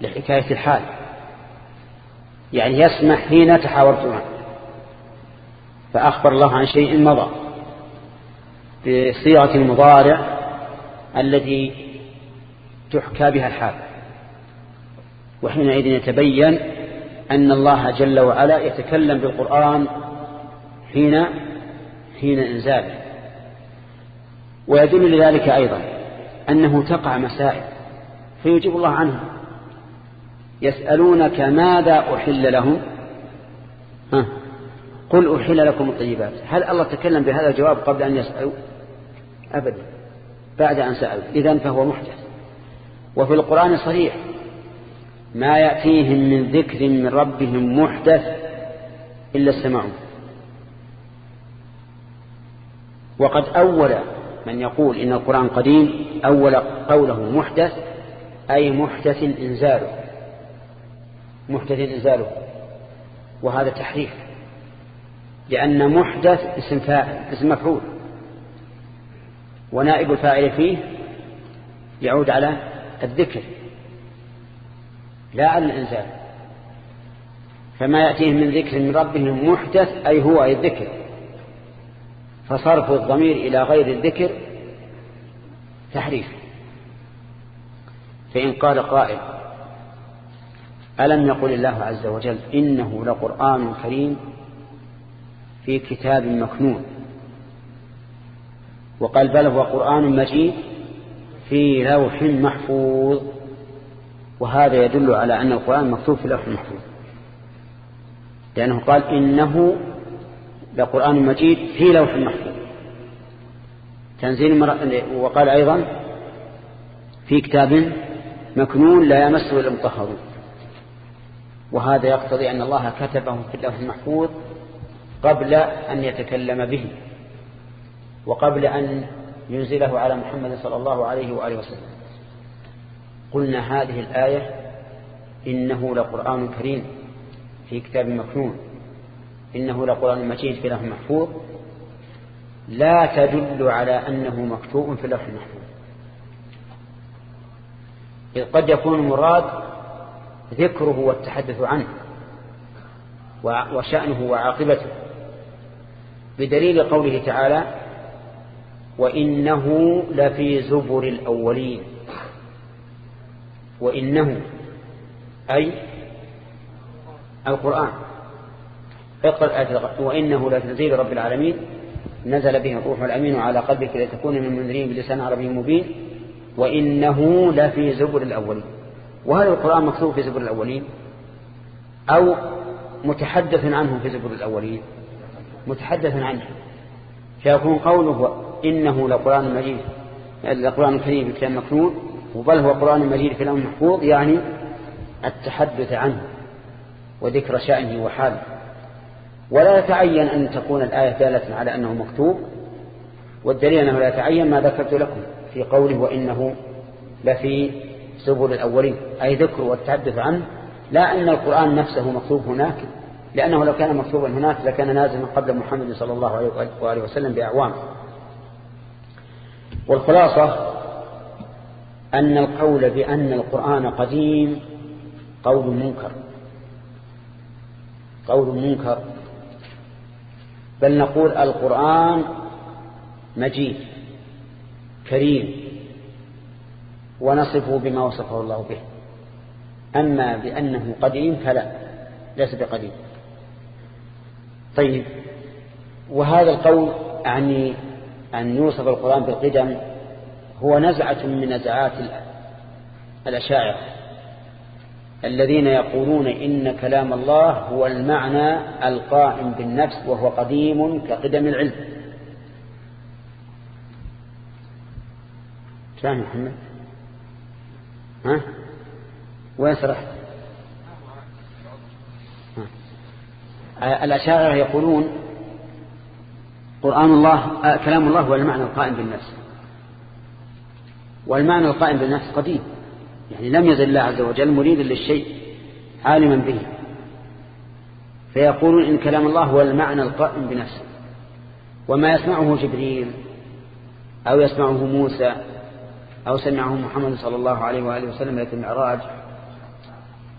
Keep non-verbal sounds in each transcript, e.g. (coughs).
لحكاية الحال. يعني يسمح حين تحاورتما فأخبر الله عن شيء مضى. بصيغة المضارع التي تحكى بها الحال. وحينئذ يتبين أن الله جل وعلا يتكلم بالقرآن حين حين إنزاله. ويدل لذلك أيضا أنه تقع مسائل. فيجيب الله عنها يسألونك ماذا أحل لهم؟ ها. قل أحل لكم الطيبات. هل الله تكلم بهذا الجواب قبل أن يسألوا؟ أبدا. بعد أن سألوا. إذن فهو محدث. وفي القرآن صريح ما يأتيهم من ذكر من ربهم محدث إلا استمعوا وقد أول من يقول إن القرآن قديم أول قوله محدث أي محدث إنزاله. محدث إنزاله. وهذا تحريف. لأن محدث اسم فاعل اسم مفعول. ونائب الفاعل فيه يعود على الذكر. لا على الإنزال. فما يأتيهم من ذكر من ربهم محدث أي هو أي الذكر. فصرف الضمير إلى غير الذكر تحريف. فإن قال قائل ألم يقل الله عز وجل إنه لقرآن كريم في كتاب مكنون وقال بل هو قرآن مجيد في لوح محفوظ وهذا يدل على أن القرآن مكتوب في لوح محفوظ لأنه قال إنه لقرآن مجيد في لوح محفوظ تنزيل وقال أيضا في كتاب مكنون لا يمسه المطهرون وهذا يقتضي أن الله كتبه في اللوح المحفوظ قبل أن يتكلم به وقبل أن ينزله على محمد صلى الله عليه وآله وسلم. قلنا هذه الآية إنه لقرآن كريم في كتاب مكنون. إنه لقرآن مجيد في لوح محفوظ. لا تدل على أنه مكتوب في اللوح المحفوظ. إذ قد يكون المراد ذكره والتحدث عنه وشأنه وعاقبته بدليل قوله تعالى وإنه لفي زبر الأولين. وإنه أي القرآن. اقرأ وإنه لتنزيل رب العالمين. نزل به الروح الأمين على قلبك لتكون من المنذرين بلسان عربي مبين. وإنه لفي زبر الأولين. وهل القرآن مكتوب في زبر الأولين؟ أو متحدث عنه في زبر الأولين؟ متحدث عنه. فيكون قوله إنه لقرآن مجيد القرآن الكريم كلام مكنون وبل هو قرآن مجيد في كلام محفوظ يعني التحدث عنه وذكر شأنه وحاله. ولا يتعين أن تكون الآية دالة على أنه مكتوب والدليل أنه لا يتعين ما ذكرت لكم. في قوله وإنه لفي سبل الأولين أي ذكر والتحدث عنه لا أن القرآن نفسه مكتوب هناك لأنه لو كان مكتوبا هناك لكان نازلا قبل محمد صلى الله عليه وسلم بأعوام. والخلاصة أن القول بأن القرآن قديم قول منكر. قول منكر. بل نقول القرآن مجيد. كريم ونصفه بما وصفه الله به. أما بأنه قديم فلا ليس بقديم. طيب وهذا القول يعني أن يوصف القرآن بالقدم هو نزعة من نزعات الأشاعر الذين يقولون إن كلام الله هو المعنى القائم بالنفس وهو قديم كقدم العلم. فاهم محمد؟ ها؟ وين سرحت الأشاعر يقولون قرآن الله كلام الله هو المعنى القائم بالنفس. والمعنى القائم بالنفس قديم. يعني لم يزل الله عز وجل مريدا للشيء عالما به. فيقولون إن كلام الله هو المعنى القائم بنفسه. وما يسمعه جبريل أو يسمعه موسى أو سمعه محمد صلى الله عليه وآله وسلم ليلة المعراج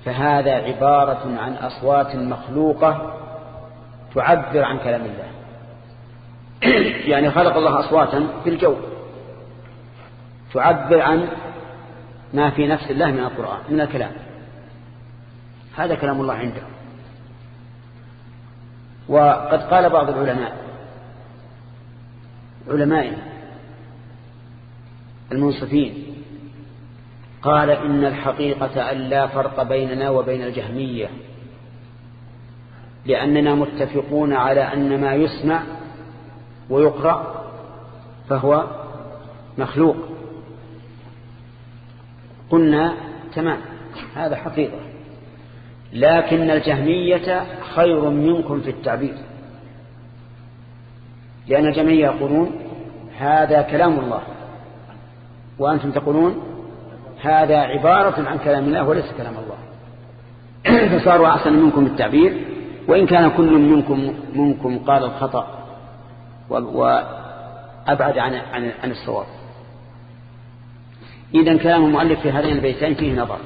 فهذا عبارة عن أصوات مخلوقة تعبر عن كلام الله. (clears throat) يعني خلق الله أصواتا في الجو تعبر عن ما في نفس الله من القرآن من الكلام. هذا كلام الله عنده. وقد قال بعض العلماء علمائنا المنصفين. قال إن الحقيقة أن لا فرق بيننا وبين الجهمية لأننا متفقون على أن ما يسمع ويقرأ فهو مخلوق. قلنا تمام هذا حقيقة لكن الجهمية خير منكم في التعبير لأن الجميع يقولون هذا كلام الله. وأنتم تقولون هذا عبارة عن كلام الله وليس كلام الله. (clears throat) فصاروا أحسن منكم بالتعبير وإن كان كل منكم منكم قال الخطأ وأبعد عن عن عن الصواب. إذا كلام المؤلف في هذين البيتين فيه نظر.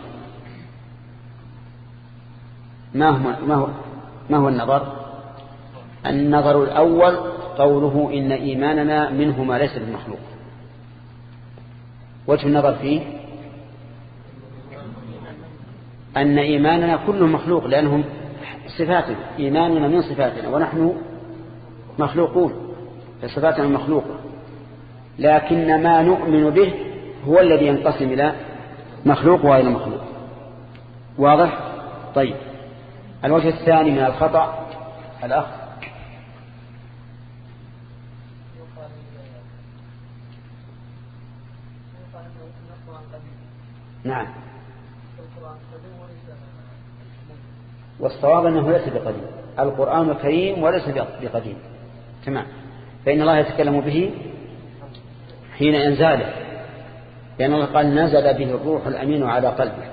ما هو ما هو ما هو النظر؟ النظر الأول قوله إن إيماننا منه ما ليس بمخلوق. وجه النظر فيه أن إيماننا كله مخلوق لأنهم صفاتنا إيماننا من صفاتنا ونحن مخلوقون فصفاتنا مخلوقة. لكن ما نؤمن به هو الذي ينقسم إلى مخلوق وغير مخلوق. واضح؟ طيب. الوجه الثاني من الخطأ الأخ نعم. والصواب أنه ليس بقديم. القرآن كريم وليس بقديم. تمام. فإن الله يتكلم به حين إنزاله. لأن الله قال نزل به الروح الأمين على قلبك.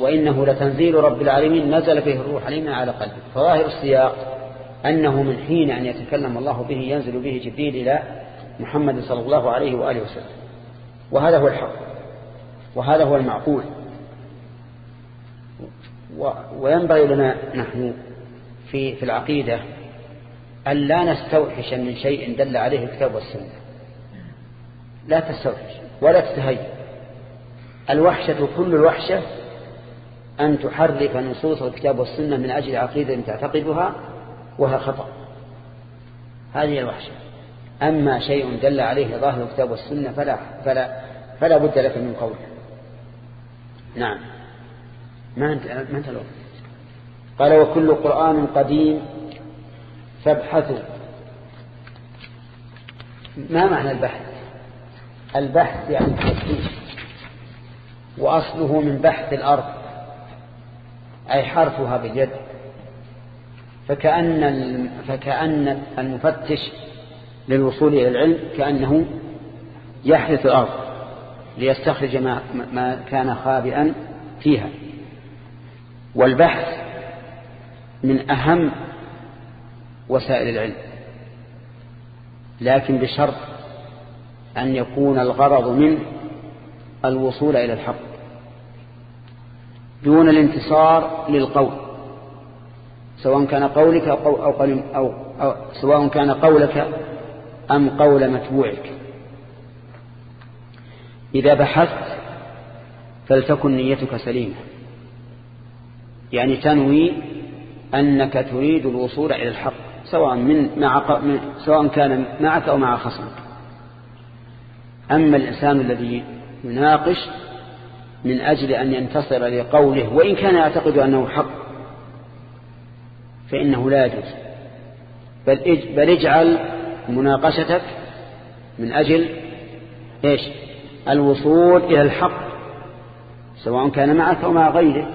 وإنه لتنزيل رب العالمين نزل به الروح الأمين على قلبك. فظاهر السياق أنه من حين أن يتكلم الله به ينزل به جبريل إلى محمد صلى الله عليه وآله وسلم. وهذا هو الحق. وهذا هو المعقول. وينبغي لنا نحن في في العقيدة أن لا نستوحش من شيء دل عليه الكتاب والسنة. لا تستوحش ولا تتهيأ الوحشة كل الوحشة أن تحرف نصوص الكتاب والسنة من أجل عقيدة تعتقدها وهي خطأ. هذه الوحشة. أما شيء دل عليه ظاهر الكتاب والسنة فلا, فلا, فلا بد لك من قوله نعم. ما أنت, ما أنت الوقت؟ قال وكل قرآن قديم فابحثوا. ما معنى البحث؟ البحث يعني التفتيش وأصله من بحث الأرض أي حرفها باليد. فكأن فكأن المفتش للوصول إلى العلم كأنه يحدث الأرض ليستخرج ما, ما كان خابئا فيها. والبحث من أهم وسائل العلم لكن بشرط أن يكون الغرض من الوصول إلى الحق دون الانتصار للقول سواء كان قولك أو, أو, أو, أو سواء كان قولك أم قول متبوعك؟ إذا بحثت فلتكن نيتك سليمة. يعني تنوي أنك تريد الوصول إلى الحق سواء من مع سواء كان معك أو مع خصمك. أما الإنسان الذي يناقش من أجل أن ينتصر لقوله وإن كان يعتقد أنه حق فإنه لا يجوز. بل, بل اجعل مناقشتك من أجل إيش؟ الوصول إلى الحق سواء كان معك أو مع غيرك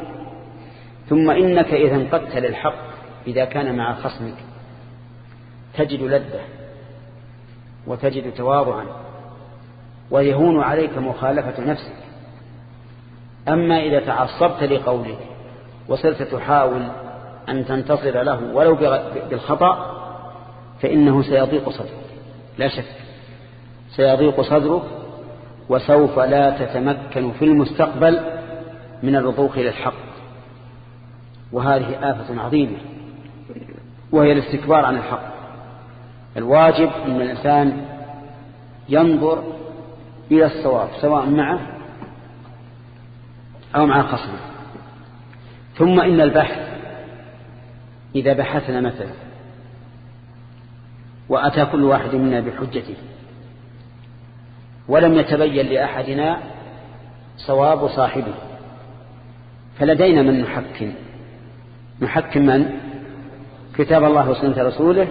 ثم إنك إذا انقدت للحق إذا كان مع خصمك. تجد لذة وتجد تواضعا ويهون عليك مخالفة نفسك. أما إذا تعصبت لقولك وصرت تحاول أن تنتصر له ولو بالخطأ فإنه سيضيق صدرك. لا شك. سيضيق صدرك وسوف لا تتمكن في المستقبل من الرضوخ إلى الحق. وهذه آفة عظيمة. وهي الاستكبار عن الحق. الواجب أن الإنسان ينظر إلى الصواب سواء معه أو مع خصمه. ثم إن البحث إذا بحثنا مثلا وأتى كل واحد منا بحجته. ولم يتبين لأحدنا صواب صاحبه. فلدينا من نحكم. نحكم من؟ كتاب الله وسنة رسوله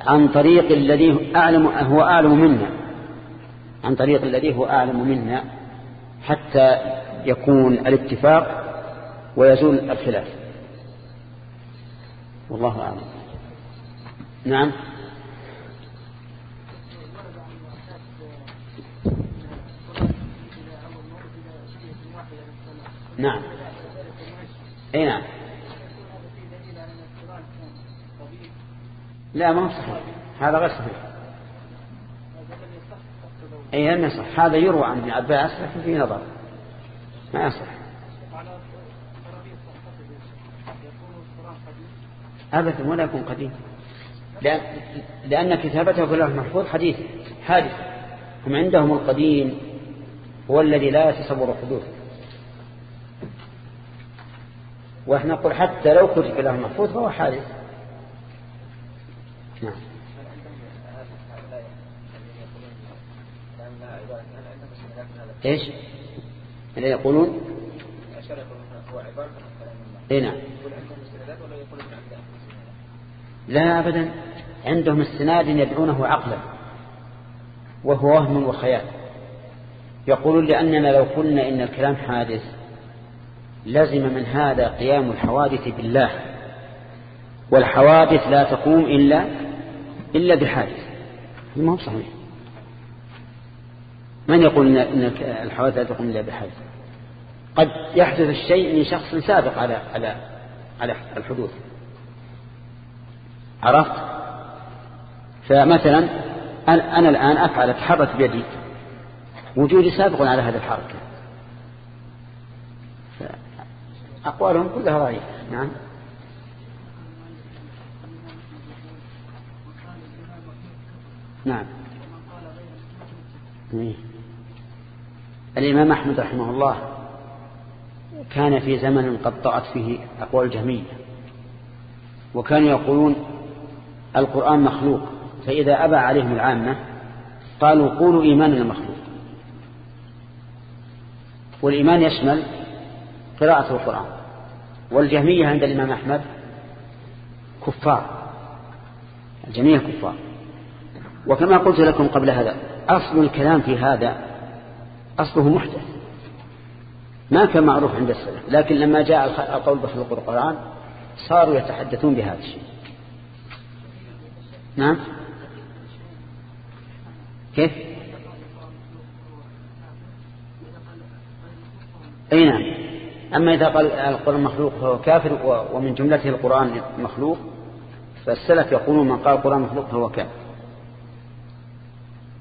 عن طريق الذي أعلم هو أعلم منا. عن طريق الذي هو أعلم منا حتى يكون الاتفاق ويزول الخلاف. والله أعلم. نعم. نعم. أي نعم. لا ما صحيح. هذا غير صحيح. أي لم يصح. هذا يروى عن ابن عباس لكن فيه نظر. ما يصح. أبدا ولا يكون قديم. لأن, كتابته في الله المحفوظ حديث حادث. هم عندهم القديم هو الذي لا يتصور حدوثه وإحنا نقول حتى لو كتب له محفوظ فهو حادث نعم. إيش؟ اللي يقولون؟ اي نعم. لا ابدا. عندهم استناد يدعونه عقلا. وهو وهم وخيال. يقولون لأننا لو قلنا إن الكلام حادث لزم من هذا قيام الحوادث بالله. والحوادث لا تقوم إلا إلا بحادث ما هو صحيح. من يقول إن الحوادث لا تقوم إلا بحادث قد يحدث الشيء من شخص سابق على على على الحدوث. عرفت؟ فمثلا أنا الآن أفعل أتحرك بيدي. وجودي سابق على هذه الحركة. أقوالهم كلها ضعيفة نعم. نعم. إيه. الإمام أحمد رحمه الله كان في زمن قد طأت فيه أقوال جهمية. وكانوا يقولون القرآن مخلوق. فإذا أبى عليهم العامة قالوا قولوا إيماننا مخلوق والإيمان يشمل قراءة القرآن. والجهمية عند الإمام أحمد كفار الجميع كفار. وكما قلت لكم قبل هذا أصل الكلام في هذا أصله محدث ما كان معروف عند السلف لكن لما جاء القول بخلق القرآن صاروا يتحدثون بهذا الشيء. نعم؟ كيف؟ أي نعم. أما إذا قال القرآن مخلوق فهو كافر ومن جملته القرآن مخلوق فالسلف يقولون من قال القرآن مخلوق فهو كافر.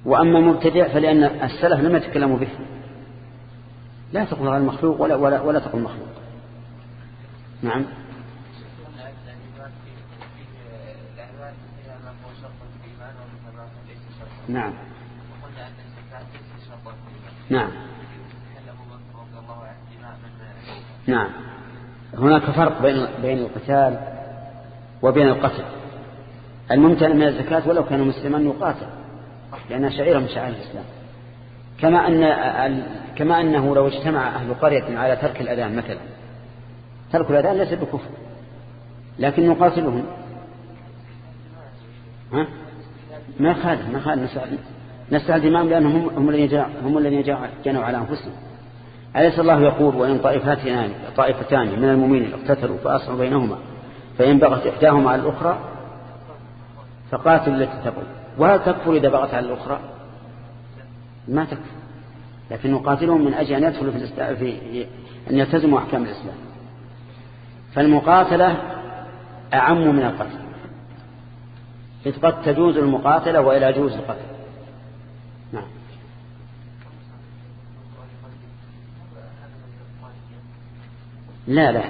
وأما مبتدع فلأن السلف لم يتكلموا به. لا تقول هذا المخلوق ولا ولا ولا تقول مخلوق. نعم. نعم. نعم. نعم. هناك فرق بين بين القتال وبين القتل. الممتنع من الزكاة ولو كان مسلما يقاتل لأنها شعيرة من شعائر الإسلام. كما أن كما أنه لو اجتمع أهل قرية على ترك الأذان مثلا. ترك الأذان ليس بكفر لكن نقاتلهم ها؟ ما خالف ما خالف. نسأل نسأل الإمام لأنهم هم الذين هم الذين جنوا على أنفسهم. أليس الله يقول وإن طائفتان طائفتان من المؤمنين اقتتلوا فأصلوا بينهما فإن بغت إحداهما على الأخرى فقاتل التي تقول. وهل تكفر إذا بغت على الأخرى؟ ما تكفر لكن نقاتلهم من أجل أن يدخلوا في, في أن يلتزموا أحكام الإسلام. فالمقاتلة أعم من القتل. إذ قد تجوز المقاتلة وإلى جوز القتل نعم لا لا.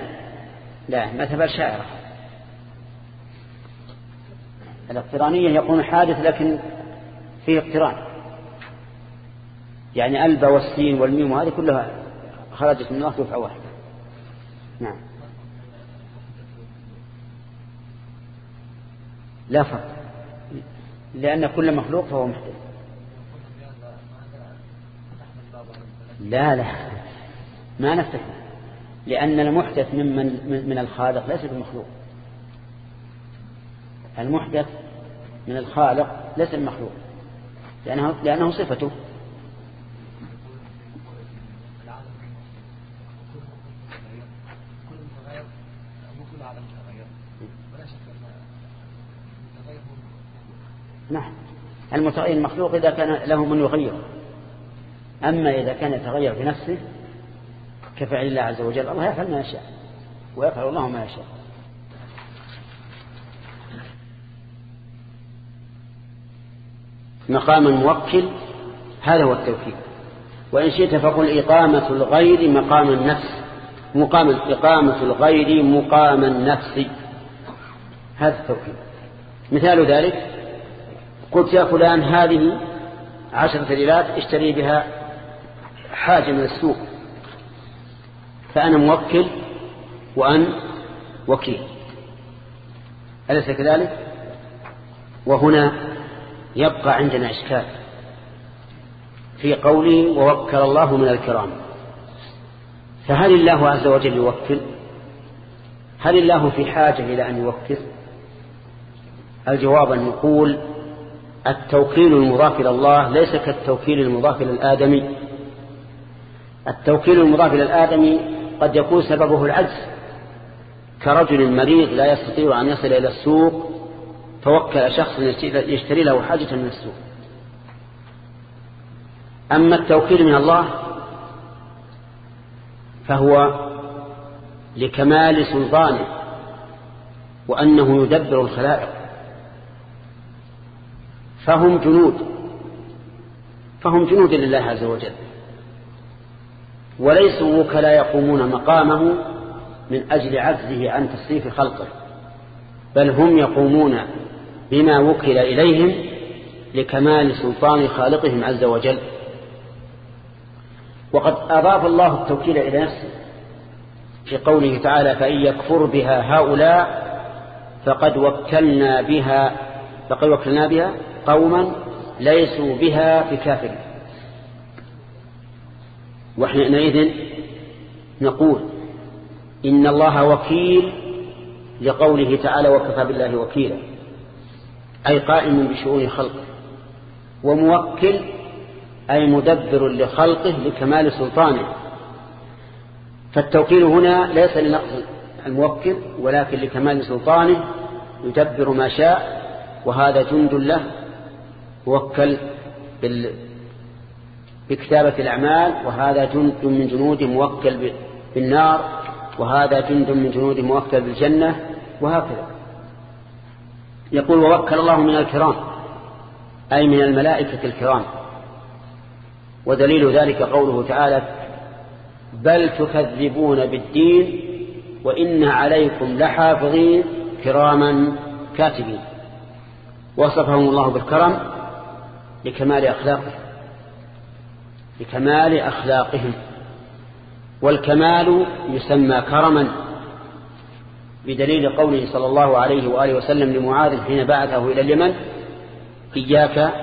لا تبال شاعرة الاقترانية يكون حادث لكن فيه اقتران. يعني البا والسين والميم وهذه كلها خرجت من الله دفعة واحدة نعم. لا فرق. لأن كل مخلوق فهو محدث. لا لا. ما نفتح. لأن المحدث ممن من الخالق ليس بمخلوق المحدث من الخالق ليس المخلوق لأنه, لأنه صفته. نعم. المتغير المخلوق إذا كان له من يغير. أما إذا كان يتغير بنفسه كفعل الله عز وجل. الله يفعل ما يشاء ويفعل الله ما يشاء. مقام الموكل هذا هو التوكيد. وإن شئت فقل إقامة الغير مقام النفس. مقام إقامة الغير مقام النفس. هذا التوكيد. مثال ذلك قلت يا فلان هذه عشرة ريالات اشتري بها حاجة من السوق. فأنا موكل وأن وكيل. أليس كذلك؟ وهنا يبقى عندنا إشكال في قولي ووكل الله من الكرام. فهل الله عز وجل يوكل؟ هل الله في حاجة إلى أن يوكل؟ الجواب أن نقول التوكيل المضاف إلى الله ليس كالتوكيل المضاف إلى الآدمي. التوكيل المضاف إلى الآدمي قد يكون سببه العجز. كرجل مريض لا يستطيع أن يصل إلى السوق توكل شخص يشتري له حاجة من السوق. أما التوكيل من الله فهو لكمال سلطانه وأنه يدبر الخلائق. فهم جنود فهم جنود لله عز وجل. وليسوا وكلا يقومون مقامه من أجل عجزه عن تصريف خلقه بل هم يقومون بما وكل إليهم لكمال سلطان خالقهم عز وجل. وقد أضاف الله التوكيل إلى نفسه في قوله تعالى فإن يكفر بها هؤلاء فقد وكلنا بها فقد وكلنا بها قوما ليسوا بها بكافرين. وحينئذ نقول إن الله وكيل لقوله تعالى وكفى بالله وكيلا أي قائم بشؤون خلقه وموكل أي مدبر لخلقه لكمال سلطانه. فالتوكيل هنا ليس لنقص الموكل ولكن لكمال سلطانه يدبر ما شاء وهذا جند له موكل بكتابة الأعمال وهذا جند من جنود موكل بالنار وهذا جند من جنود موكل بالجنة وهكذا. يقول ووكل الله من الكرام أي من الملائكة الكرام. ودليل ذلك قوله تعالى بل تكذبون بالدين وإن عليكم لحافظين كراما كاتبين. وصفهم الله بالكرم لكمال أخلاقه. لكمال أخلاقهم والكمال يسمى كرما بدليل قوله صلى الله عليه وآله وسلم لمعاذ حين بعثه إلى اليمن إياك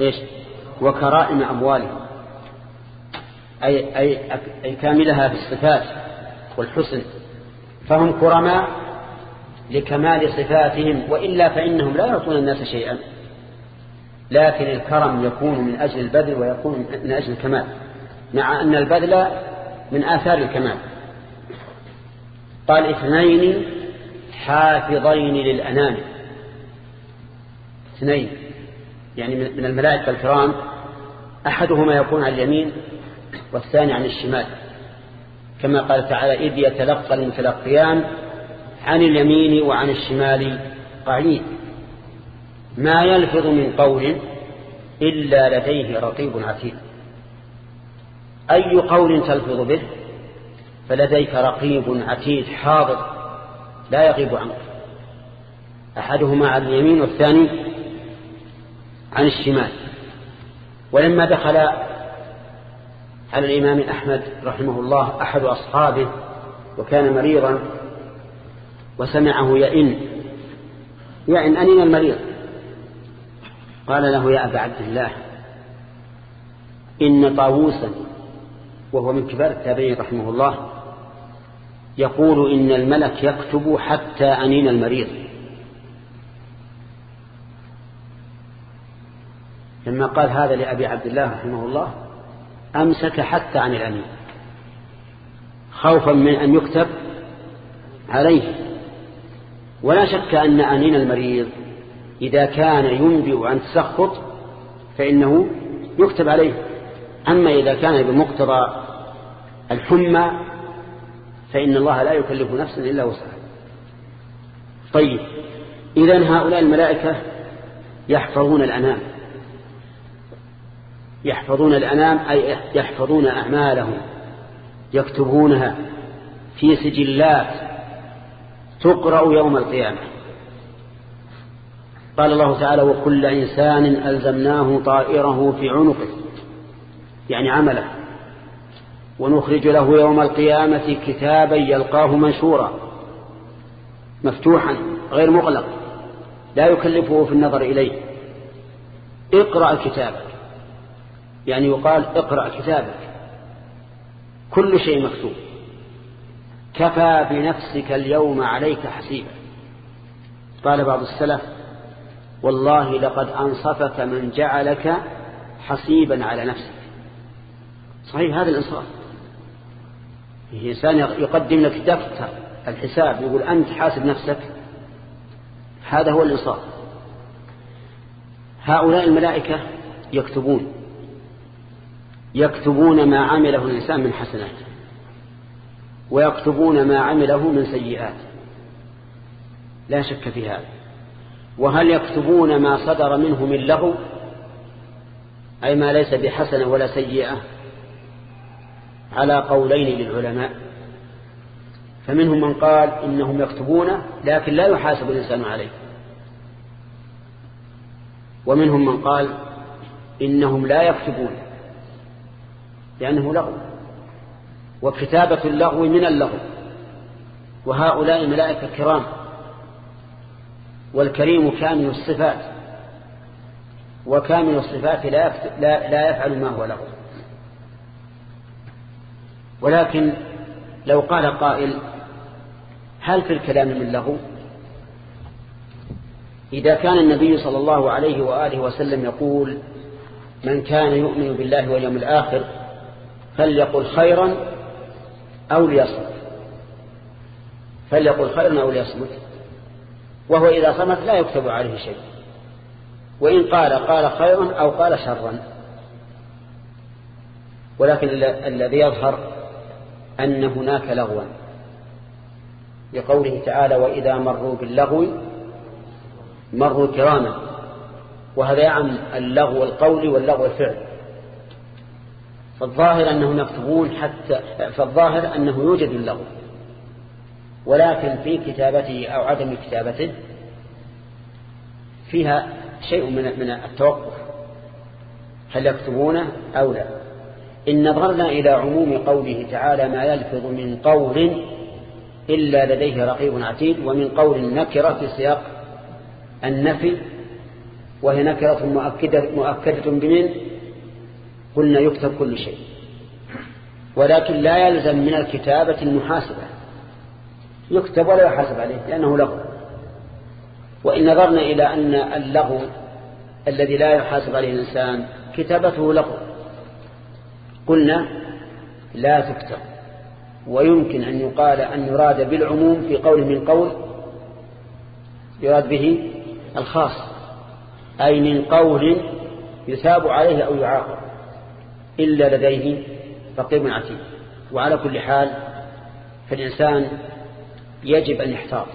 إيش؟ وكرائم أموالهم أي, أي, أي كاملها في الصفات والحسن فهم كرماء لكمال صفاتهم وإلا فإنهم لا يعطون الناس شيئا. لكن الكرم يكون من أجل البذل ويكون من أجل الكمال مع أن البذل من آثار الكمال. قال اثنين حافظين للأنام. اثنين يعني من الملائكة الكرام أحدهما يكون على اليمين والثاني عن الشمال. كما قال تعالى إذ يتلقى المتلقيان عن اليمين وعن الشمال قعيد. ما يلفظ من قول إلا لديه رقيب عتيد. أي قول تلفظ به فلديك رقيب عتيد حاضر لا يغيب عنك. أحدهما عن اليمين والثاني عن الشمال. ولما دخل على الإمام أحمد رحمه الله أحد أصحابه وكان مريضا وسمعه يئن يئن أنين المريض. قال له يا أبا عبد الله إن طاووسا وهو من كبار التابعين رحمه الله يقول إن الملك يكتب حتى أنين المريض. لما قال هذا لأبي عبد الله رحمه الله أمسك حتى عن الأمين. خوفا من أن يكتب عليه. ولا شك أن أنين المريض إذا كان ينبئ عن تسخط فإنه يكتب عليه. أما إذا كان بمقتضى الحمى فإن الله لا يكلف نفسا إلا وسعها. طيب إذن هؤلاء الملائكة يحفظون الأنام. يحفظون الأنام أي يحفظون أعمالهم. يكتبونها في سجلات تقرأ يوم القيامة. قال الله تعالى وكل إنسان ألزمناه طائره في عنقه يعني عمله. ونخرج له يوم القيامة كتابا يلقاه منشورا مفتوحا غير مغلق لا يكلفه في النظر إليه. اقرأ كتابك يعني يقال اقرأ كتابك. كل شيء مكتوب. كفى بنفسك اليوم عليك حسيبا. قال بعض السلف والله لقد أنصفك من جعلك حسيبا على نفسك. صحيح هذا الإنصاف. إنسان يقدم لك دفتر الحساب يقول أنت حاسب نفسك. هذا هو الإنصاف. هؤلاء الملائكة يكتبون يكتبون ما عمله الإنسان من حسنات ويكتبون ما عمله من سيئات. لا شك في هذا. وهل يكتبون ما صدر منه من لغو أي ما ليس بحسنة ولا سيئة. على قولين للعلماء. فمنهم من قال إنهم يكتبونه لكن لا يحاسب الإنسان عليه. ومنهم من قال إنهم لا يكتبون لأنه لغو. وكتابة اللغو من اللغو. وهؤلاء ملائكة كرام والكريم كامل الصفات وكامل الصفات لا, لا, يفعل ما هو لغو ولكن لو قال قائل هل في الكلام من لغو إذا كان النبي صلى الله عليه وآله وسلم يقول من كان يؤمن بالله واليوم الآخر فليقل خيرا أو ليصمت. فليقل خيرا أو ليصمت. وهو إذا صمت لا يكتب عليه شيء. وإن قال قال خيرا أو قال شرا. ولكن الذي يظهر أن هناك لغوا. لقوله تعالى وإذا مروا باللغو مروا كراما. وهذا يعم اللغو القول واللغو الفعل. فالظاهر أنهم يكتبون حتى فالظاهر أنه يوجد اللغو. ولكن في كتابته أو عدم كتابته فيها شيء من من التوقف. هل يكتبونه أو لا؟ إن نظرنا إلى عموم قوله تعالى ما يلفظ من قول إلا لديه رقيب عتيد ومن قول نكرة في سياق النفي وهي نكرة مؤكدة, مؤكدة بمن؟ قلنا يكتب كل شيء. ولكن لا يلزم من الكتابة المحاسبة. يكتب ولا يحاسب عليه لأنه لغو. وإن نظرنا إلى أن اللغو الذي لا يحاسب عليه الإنسان كتابته لغو. قلنا لا تكتب. ويمكن أن يقال أن يراد بالعموم في قول من قول يراد به الخاص. أي من قول يثاب عليه أو يعاقب. إلا لديه رقيب عتيد. وعلى كل حال فالإنسان يجب أن يحتاط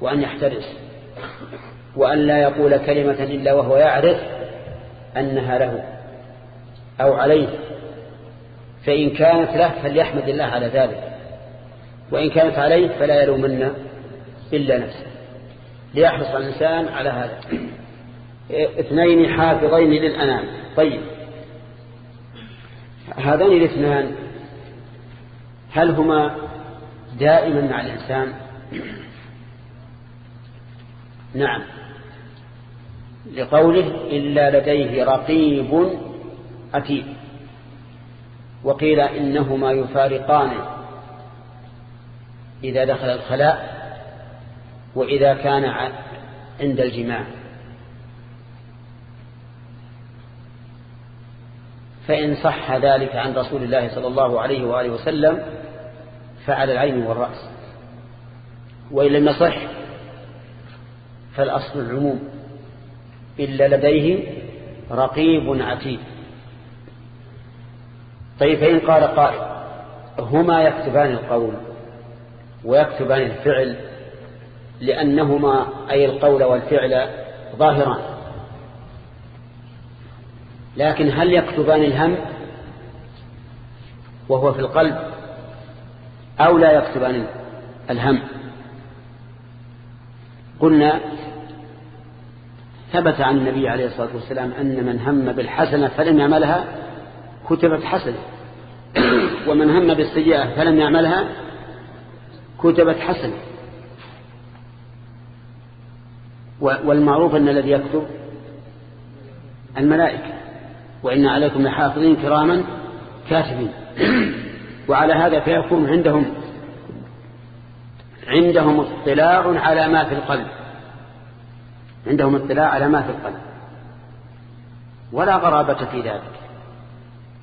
وأن يحترس وأن لا يقول كلمة إلا وهو يعرف أنها له أو عليه. فإن كانت له فليحمد الله على ذلك وإن كانت عليه فلا يلومن إلا نفسه. ليحرص الإنسان على هذا. اثنين حافظين للأنام. طيب. هذان الاثنان هل هما دائما مع الإنسان. نعم. لقوله إلا لديه رقيب أتيب وقيل إنهما يفارقان. إذا دخل الخلاء وإذا كان عند الجماع. فإن صح ذلك عن رسول الله صلى الله عليه وآله وسلم فعلى العين والرأس. وإن لم يصح فالأصل العموم. إلا لديه رقيب عتيد. طيب فإن قال قائل هما يكتبان القول ويكتبان الفعل لأنهما أي القول والفعل ظاهران. لكن هل يكتبان الهم وهو في القلب؟ أو لا يكتبان الهم. قلنا ثبت عن النبي عليه الصلاة والسلام أن من هم بالحسنة فلم يعملها كتبت حسنة. (clears throat) ومن هم بالسيئة فلم يعملها كتبت حسنة. والمعروف أن الذي يكتب الملائكة. وإن عليكم لحافظين كراما كاتبين. (clears throat) وعلى هذا فيكون عندهم عندهم اطلاع على ما في القلب. عندهم اطلاع على ما في القلب. ولا غرابة في ذلك.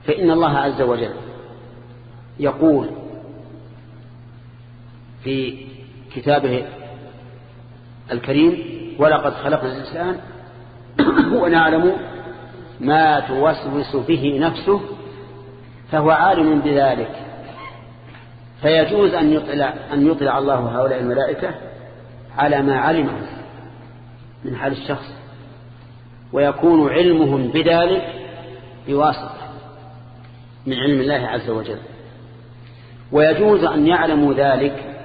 فإن الله عز وجل يقول في كتابه الكريم ولقد خلقنا الإنسان (clears throat) ونعلم ما توسوس به نفسه فهو عالم بذلك. فيجوز أن يطلع, أن يطلع الله هؤلاء الملائكة على ما علمه من حال الشخص ويكون علمهم بذلك بواسطة من علم الله عز وجل. ويجوز أن يعلموا ذلك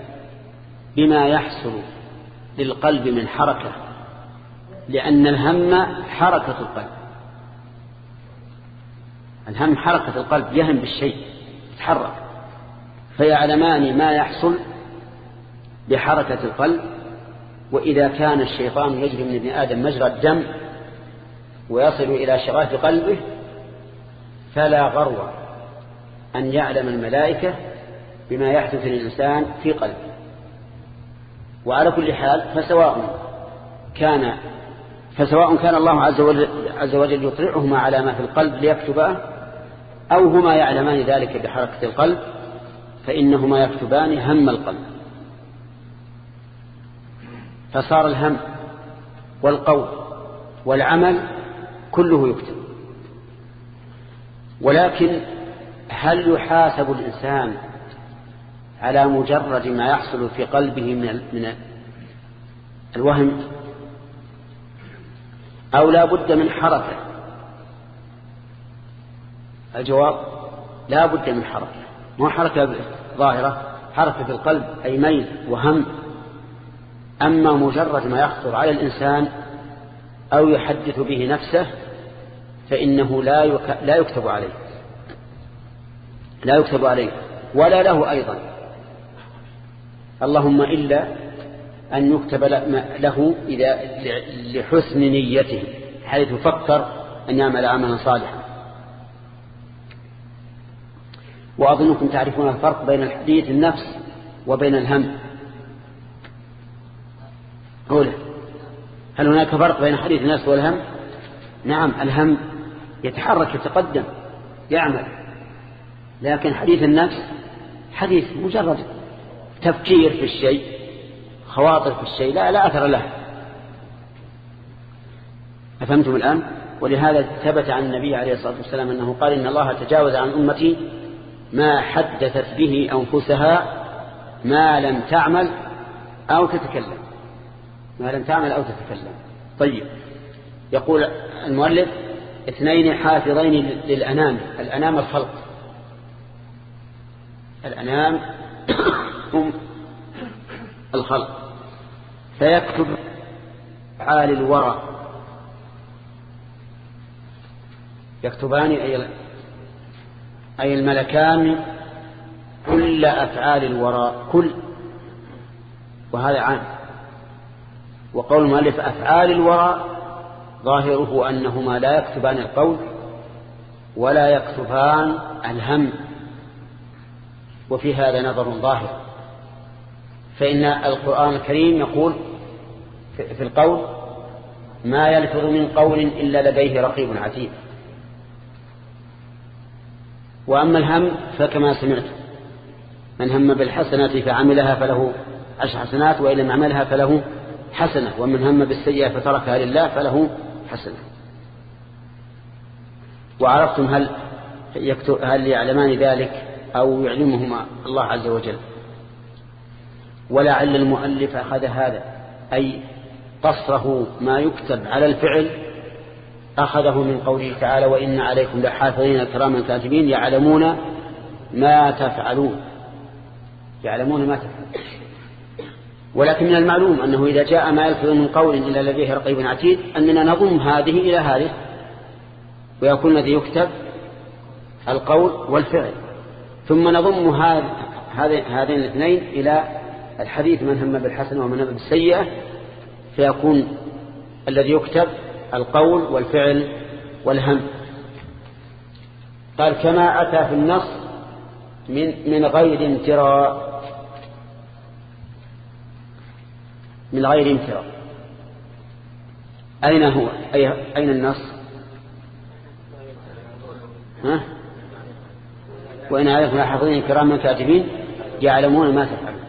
بما يحصل للقلب من حركة لأن الهم حركة القلب. الهم حركة القلب يهم بالشيء يتحرك. فيعلمان ما يحصل بحركة القلب وإذا كان الشيطان يجري من ابن آدم مجرى الدم ويصل إلى شغاف قلبه فلا غرو أن يعلم الملائكة بما يحدث للإنسان في قلبه. وعلى كل حال فسواء كان فسواء كان الله عز وجل, عز وجل يطلعهما على ما في القلب ليكتباه أو هما يعلمان ذلك بحركة القلب فإنهما يكتبان هم القلب. فصار الهم والقول والعمل كله يكتب. ولكن هل يحاسب الإنسان على مجرد ما يحصل في قلبه من الوهم؟ أو لا بد من حركة؟ الجواب لا بد من حركة. مو حركة ظاهرة حركة في القلب أي ميل وهم. أما مجرد ما يخطر على الإنسان أو يحدث به نفسه فإنه لا لا يكتب عليه. لا يكتب عليه. ولا له أيضا. اللهم إلا أن يكتب له إذا لحسن نيته حيث فكر أن يعمل عملا صالحا. وأظنكم تعرفون الفرق بين الحديث النفس وبين الهم. أولا هل هناك فرق بين حديث النفس والهم؟ نعم الهم يتحرك يتقدم يعمل. لكن حديث النفس حديث مجرد تفكير في الشيء خواطر في الشيء لا لا أثر له. أفهمتم الآن؟ ولهذا ثبت عن النبي عليه الصلاة والسلام أنه قال إن الله تجاوز عن أمتي ما حدثت به أنفسها ما لم تعمل أو تتكلم. ما لم تعمل أو تتكلم. طيب. يقول المؤلف اثنين حافظين للأنام. الأنام الخلق. الأنام هم الخلق. فيكتب أفعال الورى. يكتبان أي أي الملكان كل أفعال الوراء كل. وهذا عام. وقول المؤلف أفعال الوراء ظاهره أنهما لا يكتبان القول ولا يكتبان الهم. وفي هذا نظر ظاهر. فإن القرآن الكريم يقول في القول ما يلفظ من قول إلا لديه رقيب عتيد. وأما الهم فكما سمعت من هم بالحسنة فعملها فله عشر حسنات وإن لم يعملها فله حسنة ومن هم بالسيئة فتركها لله فله حسنة. وعرفتم هل هل يعلمان ذلك أو يعلمهما الله عز وجل؟ ولعل المؤلف أخذ هذا أي قصره ما يكتب على الفعل أخذه من قوله تعالى وإن عليكم لحافظين كراما كاتبين يعلمون ما تفعلون. يعلمون ما تفعلون. ولكن من المعلوم أنه إذا جاء ما يلفظ من قول إلى لديه رقيب عتيد أننا نضم هذه إلى هذه ويكون الذي يكتب القول والفعل. ثم نضم هذين الاثنين إلى الحديث من هم بالحسنة ومن هم بالسيئة. فيكون الذي يكتب القول والفعل والهم. قال كما أتى في النص من, من غير امتراء من غير امتراء أين هو؟ أي أين النص؟ ها؟ وإن عليكم حافظين كراما كاتبين يعلمون ما تفعلون.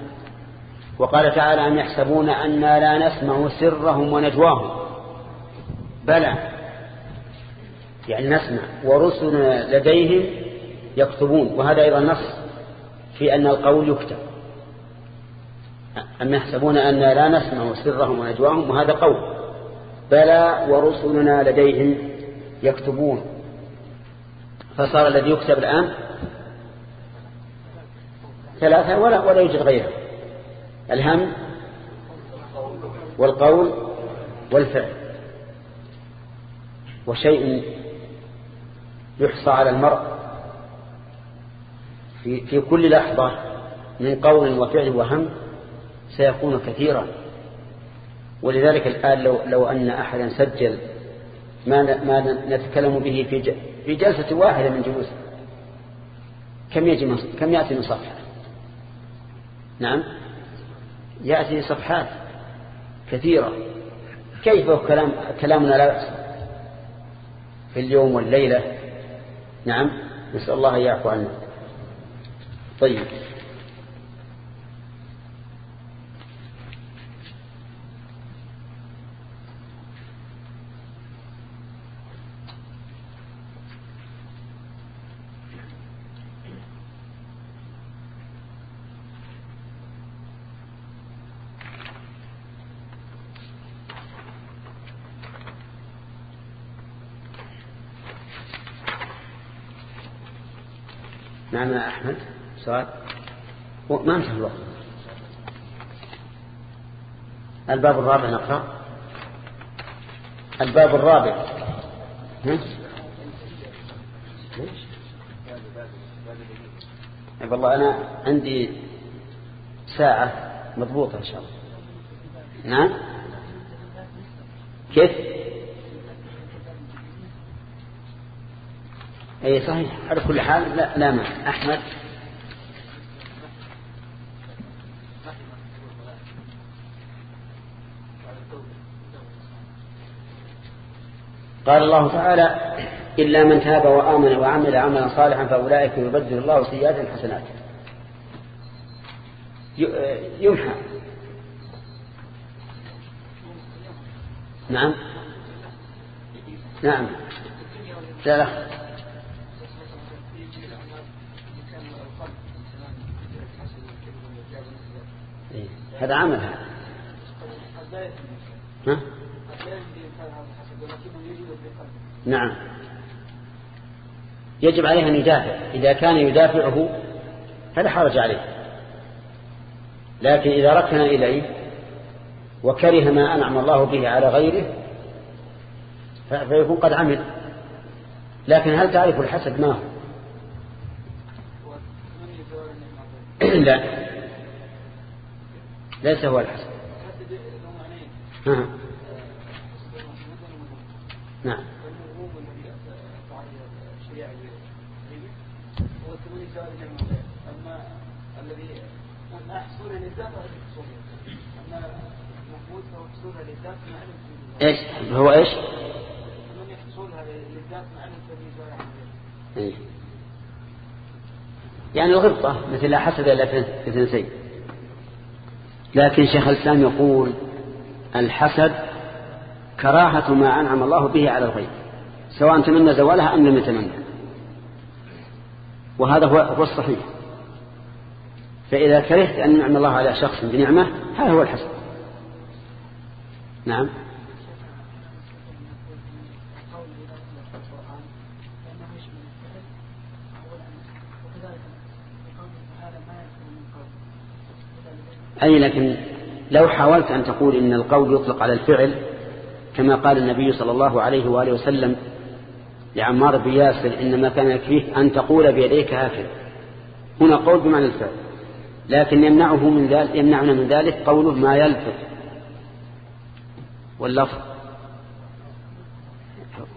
وقال تعالى أم يحسبون أنا لا نسمع سرهم ونجواهم؟ بلى. يعني نسمع. ورسلنا لديهم يكتبون. وهذا أيضا نص في أن القول يكتب. أم يحسبون أنا لا نسمع سرهم ونجواهم؟ وهذا قول. بلى ورسلنا لديهم يكتبون. فصار الذي يكتب الآن ثلاثة ولا, ولا يوجد غيره. الهم والقول والفعل. وشيء يحصى على المرء في, في كل لحظة من قول وفعل وهم سيكون كثيرا. ولذلك الآن لو, لو أن أحدا سجل ما ما نتكلم به في في جلسة واحدة من جلوس كم يجي كم يأتي من صفحة؟ نعم يأتي صفحات كثيرة. كيف كلام كلامنا لا يحصل في اليوم والليلة. نعم نسأل الله يعفو عنا طيب. يا أحمد؟ سؤال. ما انتهى الوقت. الباب الرابع نقرأ. الباب الرابع. والله أنا عندي ساعة مضبوطة إن شاء الله. نعم؟ كيف؟ أي صحيح. على كل حال لا لا ما أحمد؟ قال الله تعالى إلا من تاب وآمن وعمل عملا صالحا فأولئك يبدل الله سيئات حسنات. يمحى. نعم. نعم. لا لا. هذا عمل هذا. ها؟ نعم. يجب عليه أن يدافع. إذا كان يدافعه فلا حرج عليه. لكن إذا ركن إليه وكره ما أنعم الله به على غيره فيكون قد عمل. لكن هل تعرف الحسد ما هو؟ (coughs) لا. ليس هو الحسد نعم. مع إيش؟ هو إيش؟ إيه. يعني الغبطة مثل لا حسد إلا في لكن شيخ الإسلام يقول الحسد كراهة ما أنعم الله به على الغير سواء تمنى زوالها أم لم يتمنى. وهذا هو الصحيح. فإذا كرهت أن نعم الله على شخص بنعمة هذا هو الحسد. نعم؟ أي لكن لو حاولت أن تقول إن القول يطلق على الفعل كما قال النبي صلى الله عليه وآله وسلم لعمار بن ياسر إنما كان يكفيه أن تقول بيديك هكذا. هنا قول بمعنى الفعل. لكن يمنعه من ذلك يمنعنا من ذلك قوله ما يلفظ. واللفظ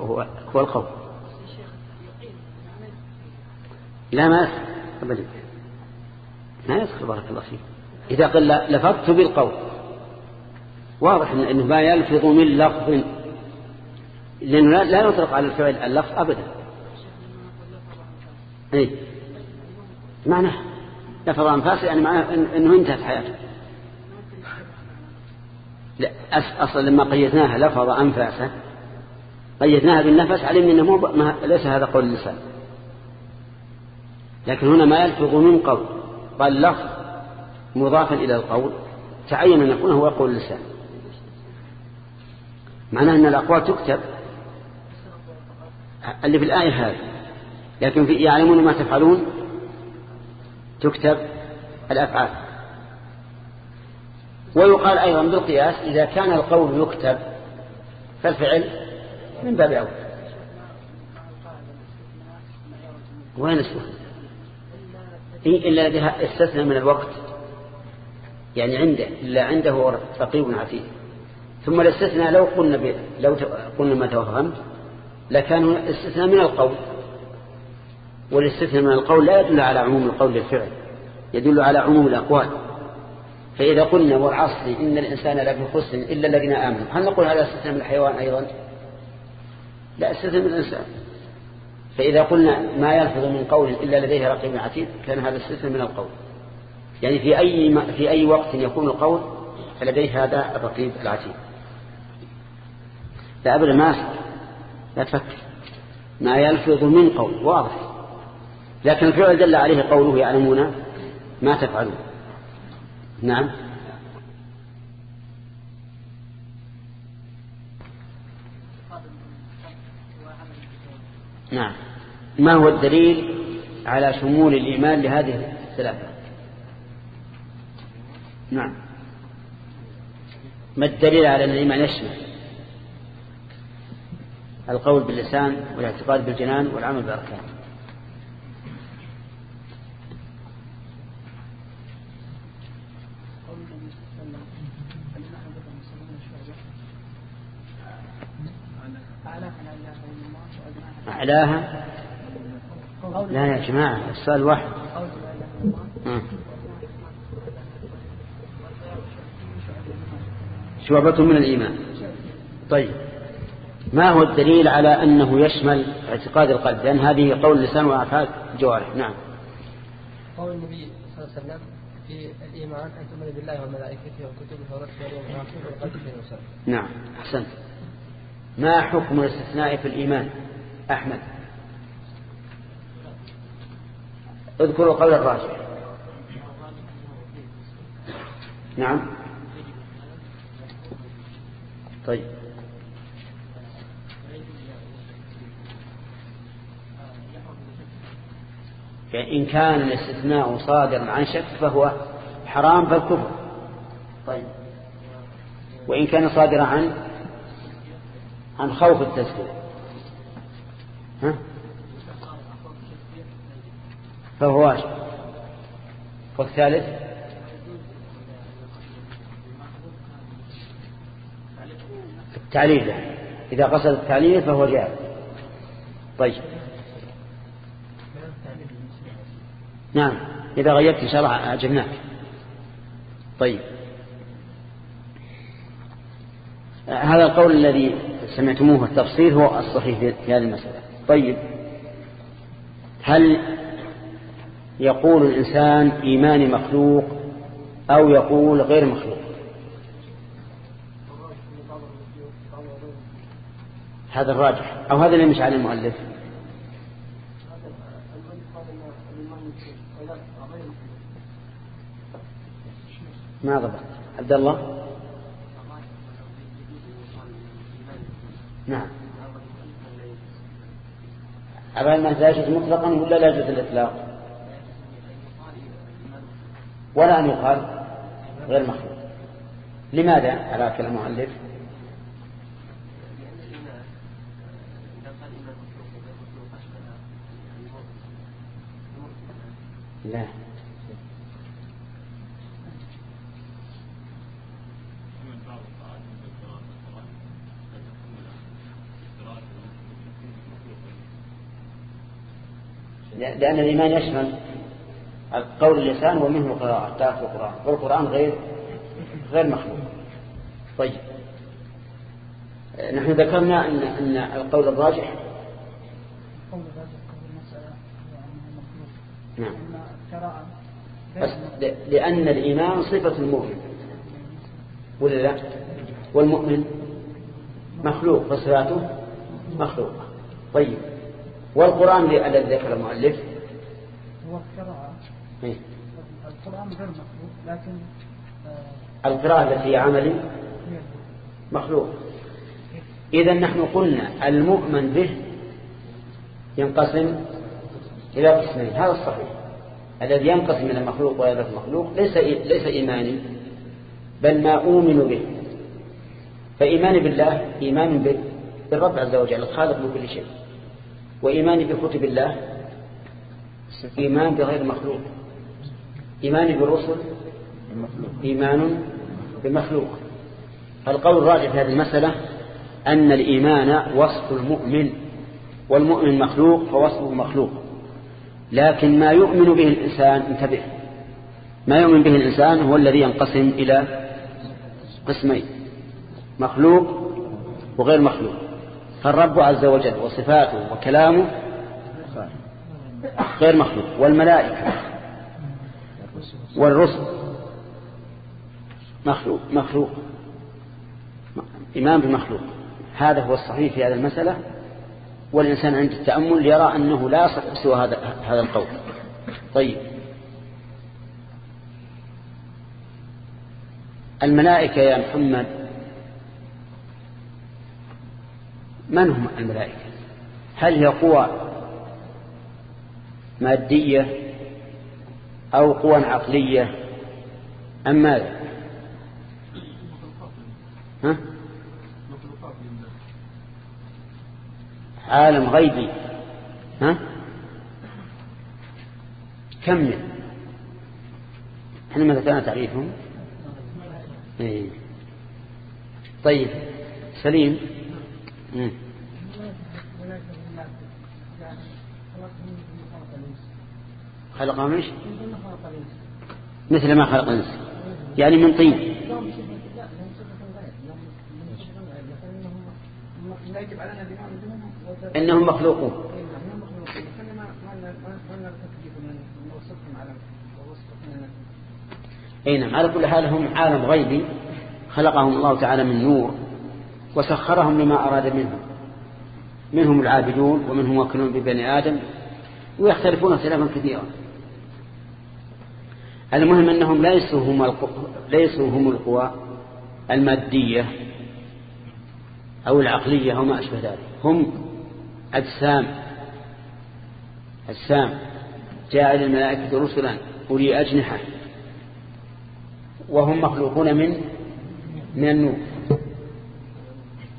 هو هو القول. لا ما يدخل. ما يدخل بارك الله فيك. إذا قل لفظت بالقول. واضح أنه ما يلفظ من لفظ. لأنه لا يطلق على الفعل اللفظ أبدا. إيه. معناه لفظ أنفاس يعني معناه أنه انتهت حياته. لا أصلا لما قيدناها لفظ أنفاسه قيدناها بالنفس علمنا أنه مو ليس هذا قول اللسان. لكن هنا ما يلفظ من قول قال لفظ. مضافا إلى القول تعين أن يكون هو قول اللسان. معناه أن الأقوال تكتب. اللي في الآية هذه. لكن في يعلمون ما تفعلون؟ تكتب الأفعال. ويقال أيضا بالقياس إذا كان القول يكتب فالفعل من باب أول. وين استثنى إلا لديها استثنى من الوقت. يعني عنده إلا عنده رقيب عتيد. ثم الاستثناء لو قلنا. لو قلنا ما توهمت لكان الاستثناء من القول. والاستثناء من القول لا يدل على عموم القول بالفعل يدل على عموم الأقوال. فإذا قلنا والعصر إن الإنسان لفي خسر إلا الذين آمنوا هل نقول هذا استثناء من الحيوان أيضا؟ لا استثناء من الإنسان. فإذا قلنا ما يلفظ من قول إلا لديه رقيب عتيد كان هذا استثناء من القول. يعني في أي, في أي وقت يكون القول فلديه هذا الرقيب العتيد لا أبدا ما لا تفكر ما يلفظ من قول واضح. لكن الفعل دل عليه قوله يعلمون ما تفعلون. نعم. نعم. ما هو الدليل على شمول الإيمان لهذه الثلاثة؟ نعم. ما الدليل على أن الإيمان يشمل؟ القول باللسان والاعتقاد بالجنان والعمل بالأركان أعلاها؟ لا يا جماعة السؤال واحد. شعبة من الإيمان. طيب. ما هو الدليل على أنه يشمل اعتقاد القلب؟ لأن هذه قول اللسان وأفعال الجوارح نعم. قول النبي صلى الله عليه وسلم في الإيمان أن تؤمن بالله وملائكته وكتبه ورسله واليوم الآخر خير نعم. أحسنت. ما حكم الاستثناء في الإيمان؟ أحمد. اذكروا قول الراجح. نعم. طيب. يعني إن كان الاستثناء صادرا عن شك فهو حرام بل كفر. طيب. وإن كان صادرا عن عن خوف التزكية ها؟ فهو واجب. والثالث؟ التعليل إذا قصد التعليل فهو جائز. طيب. نعم. إذا غيرت إن شاء الله طيب. هذا القول الذي سمعتموه التفصيل هو الصحيح في هذه المسألة. طيب. هل يقول الإنسان إيماني مخلوق أو يقول غير مخلوق؟ هذا الراجح أو هذا اللي مش على المؤلف؟ ما ضبط. عبد الله؟ نعم. أبا ما لا يجوز مطلقا ولا لا يجوز الإطلاق؟ ولا أن يقال غير مخلوق. لماذا على كلام المؤلف؟ لا. لأن الإيمان يشمل قول اللسان ومنه القراءة تأخذ القرآن. والقرآن غير غير مخلوق. طيب. نحن ذكرنا أن أن القول الراجح. نعم. بس لأن الإيمان صفة المؤمن. ولا لا؟ والمؤمن مخلوق فصفاته مخلوقة. طيب. والقرآن الذي ذكر المؤلف؟ هو القراءة. إيه؟ القرآن غير مخلوق لكن آه القراءة التي عمل مخلوق. إذا نحن قلنا المؤمن به ينقسم إلى قسمين. هذا الصحيح. الذي ينقسم من المخلوق وإلى المخلوق ليس ليس إيماني بل ما أؤمن به. فإيماني بالله إيمان بالرب عز وجل الخالق من كل شيء. وإيماني بكتب الله إيمان بغير مخلوق. إيماني بالرسل إيمان بمخلوق. فالقول الراجع في هذه المسألة أن الإيمان وصف المؤمن والمؤمن مخلوق فوصفه مخلوق. لكن ما يؤمن به الإنسان انتبه ما يؤمن به الإنسان هو الذي ينقسم إلى قسمين مخلوق وغير مخلوق. فالرب عز وجل وصفاته وكلامه غير مخلوق والملائكة والرسل مخلوق مخلوق إمام بمخلوق. هذا هو الصحيح في هذه المسألة. والإنسان عند التأمل يرى أنه لا يصح سوى هذا هذا القول. طيب. الملائكة يا محمد من هم الملائكة؟ هل هي قوى مادية أو قوى عقلية أم ماذا؟ ها؟ عالم غيبي. ها؟ كمل إحنا ما ذكرنا تعريفهم؟ إيه. طيب سليم. مم. خلقهم إيش؟ مثل ما خلق الإنس. يعني من طين. إنهم مخلوقون. إي نعم على كل حال هم عالم غيبي. خلقهم الله تعالى من نور وسخرهم لما أراد منهم. منهم العابدون ومنهم وكلون ببني آدم ويختلفون اختلافا كثيرا. المهم أنهم ليسوا هم ليسوا هم القوى المادية أو العقلية أو ما أشبه ذلك. هم أجسام. أجسام. جاعل الملائكة رسلا أولي أجنحة. وهم مخلوقون من من النور.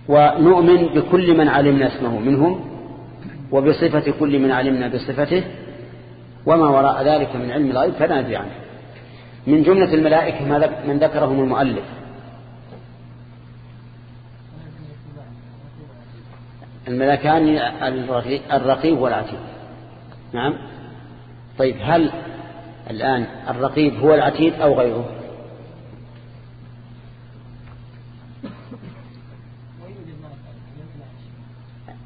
ونؤمن بكل من علمنا اسمه منهم وبصفة كل من علمنا بصفته. وما وراء ذلك من علم الغيب فلا عنه. من جملة الملائكة من ذكرهم المؤلف. الملكان الرقيب والعتيد. نعم. طيب هل الآن الرقيب هو العتيد أو غيره؟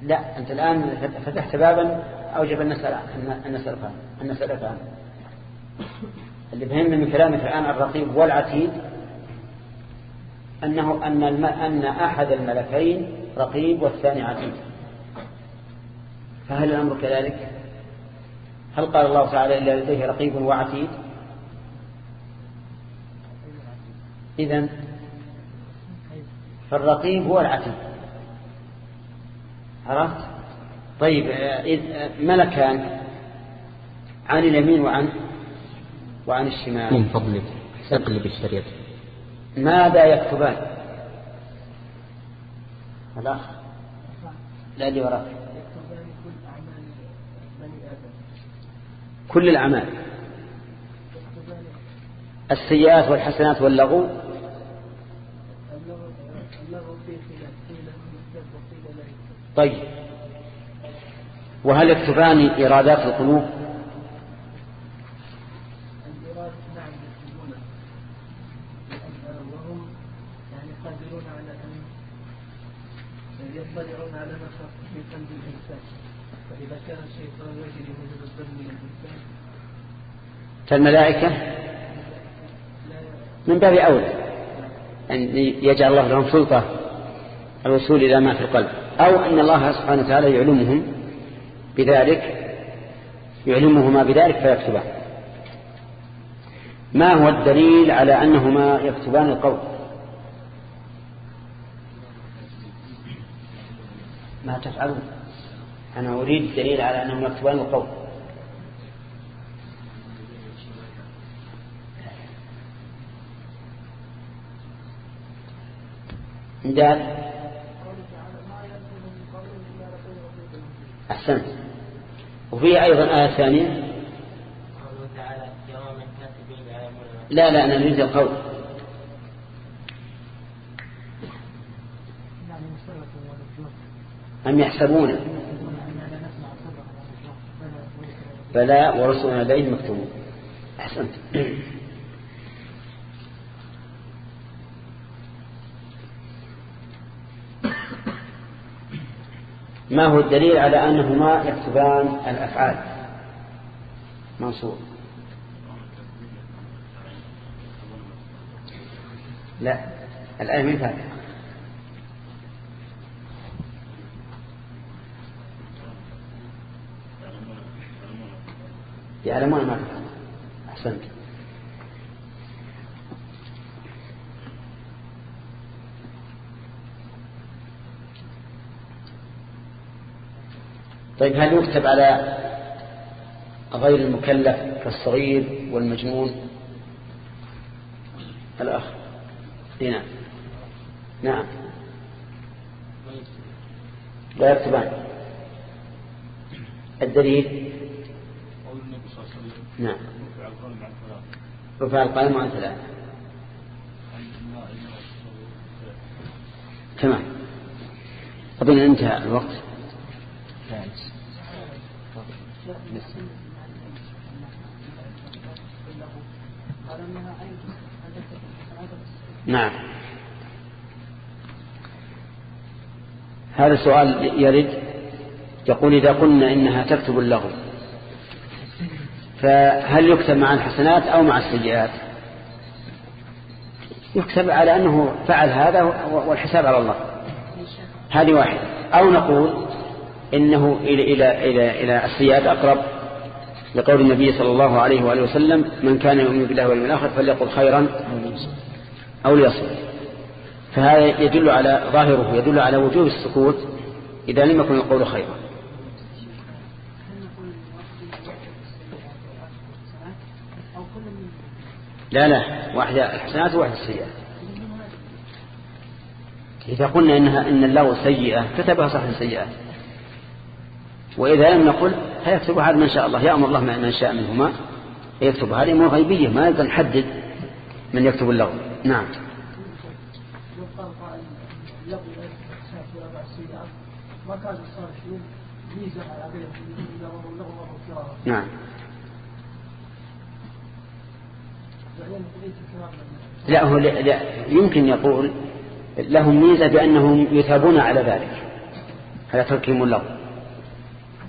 لا أنت الآن فتحت بابا أوجب أن نسأل أن نسألك أن نسألك عنه اللي فهمنا من كلامك الآن الرقيب والعتيد أنه أن. أن أحد الملكين رقيب والثاني عتيد. فهل الأمر كذلك؟ هل قال الله تعالى إلا لديه رقيب وعتيد؟ إذن فالرقيب هو العتيد. عرفت؟ طيب إذ ملكان عن اليمين وعن وعن الشمال. من فضلك أقلب الشريط. ماذا يكتبان؟ الأخ لا لي وراك. كل الأعمال. السيئات والحسنات واللغو. طيب. وهل يكتبان إرادات القلوب يطلعون على ما في قلب الإنسان فإذا كان الشيطان يجري من الظلم من الإنسان فالملائكة من باب أولى أن يجعل الله لهم سلطة الوصول إلى ما في القلب أو أن الله سبحانه وتعالى يعلمهم بذلك يعلمهما بذلك فيكتبان. ما هو الدليل على أنهما يكتبان القول؟ ما تفعلون. أنا أريد دليل على أنهم يكتبان القول. دال أحسنت. وفي أيضا آية ثانية. لا لا أنا نريد القول. أم يحسبون؟ بلى ورسلنا لديهم مكتوبون. أحسنت. ما هو الدليل على أنهما يكتبان الأفعال؟ منصور. لا الآية من فاتحة. يعلمون ما تفعل أحسنت. طيب هل يكتب على غير المكلف كالصغير والمجنون؟ الأخ. هنا نعم. لا يكتبان الدليل؟ نعم. رفع القلم عن ثلاثة. تمام. أظن انتهى الوقت. نعم. هذا سؤال يرد يقول إذا قلنا إنها تكتب اللغو فهل يكتب مع الحسنات أو مع السيئات؟ يكتب على أنه فعل هذا والحساب على الله. هذه واحدة. أو نقول إنه إلى, إلى, إلى, إلى السيئات أقرب لقول النبي صلى الله عليه وآله وسلم من كان يؤمن بالله واليوم الآخر فليقل خيرا أو ليصمت. فهذا يدل على ظاهره يدل على وجوب السكوت إذا لم يكن القول خيرا. لا لا واحدة الحسنات وواحدة السيئات. إذا قلنا إنها إن اللغو سيئة كتبها صاحب السيئات وإذا لم نقل فيكتب هذا من شاء الله يأمر الله من شاء منهما يكتب هذه أمور غيبية ما نقدر نحدد من يكتب اللغو. نعم. نعم. لا هو لا لا يمكن يقول لهم ميزة بأنهم يثابون على ذلك على تركهم اللغو.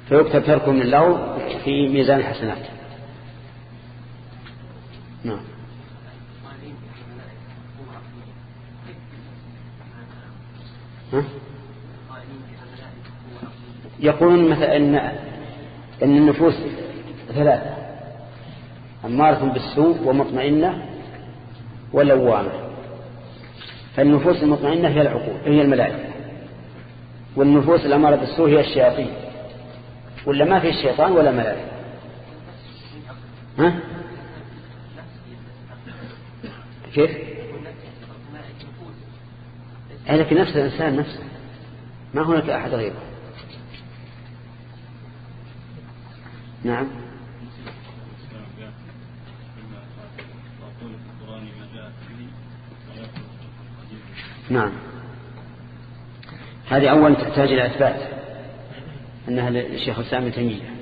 فيكتب تركهم اللغو في ميزان الحسنات. نعم؟ يقولون مثلا ان إن النفوس ثلاثة اماره بالسوء ومطمئنة ولوامه فالنفوس المطمئنة هي العقول هي الملائكة. والنفوس الأمارة بالسوء هي الشياطين. ولا ما في الشيطان ولا ملائكة؟ ها؟ كيف؟ لكن نفس الإنسان نفسه. ما هناك أحد غيره. نعم. نعم. هذه أولا تحتاج إلى إثبات. أنها للشيخ الإسلام تيمية.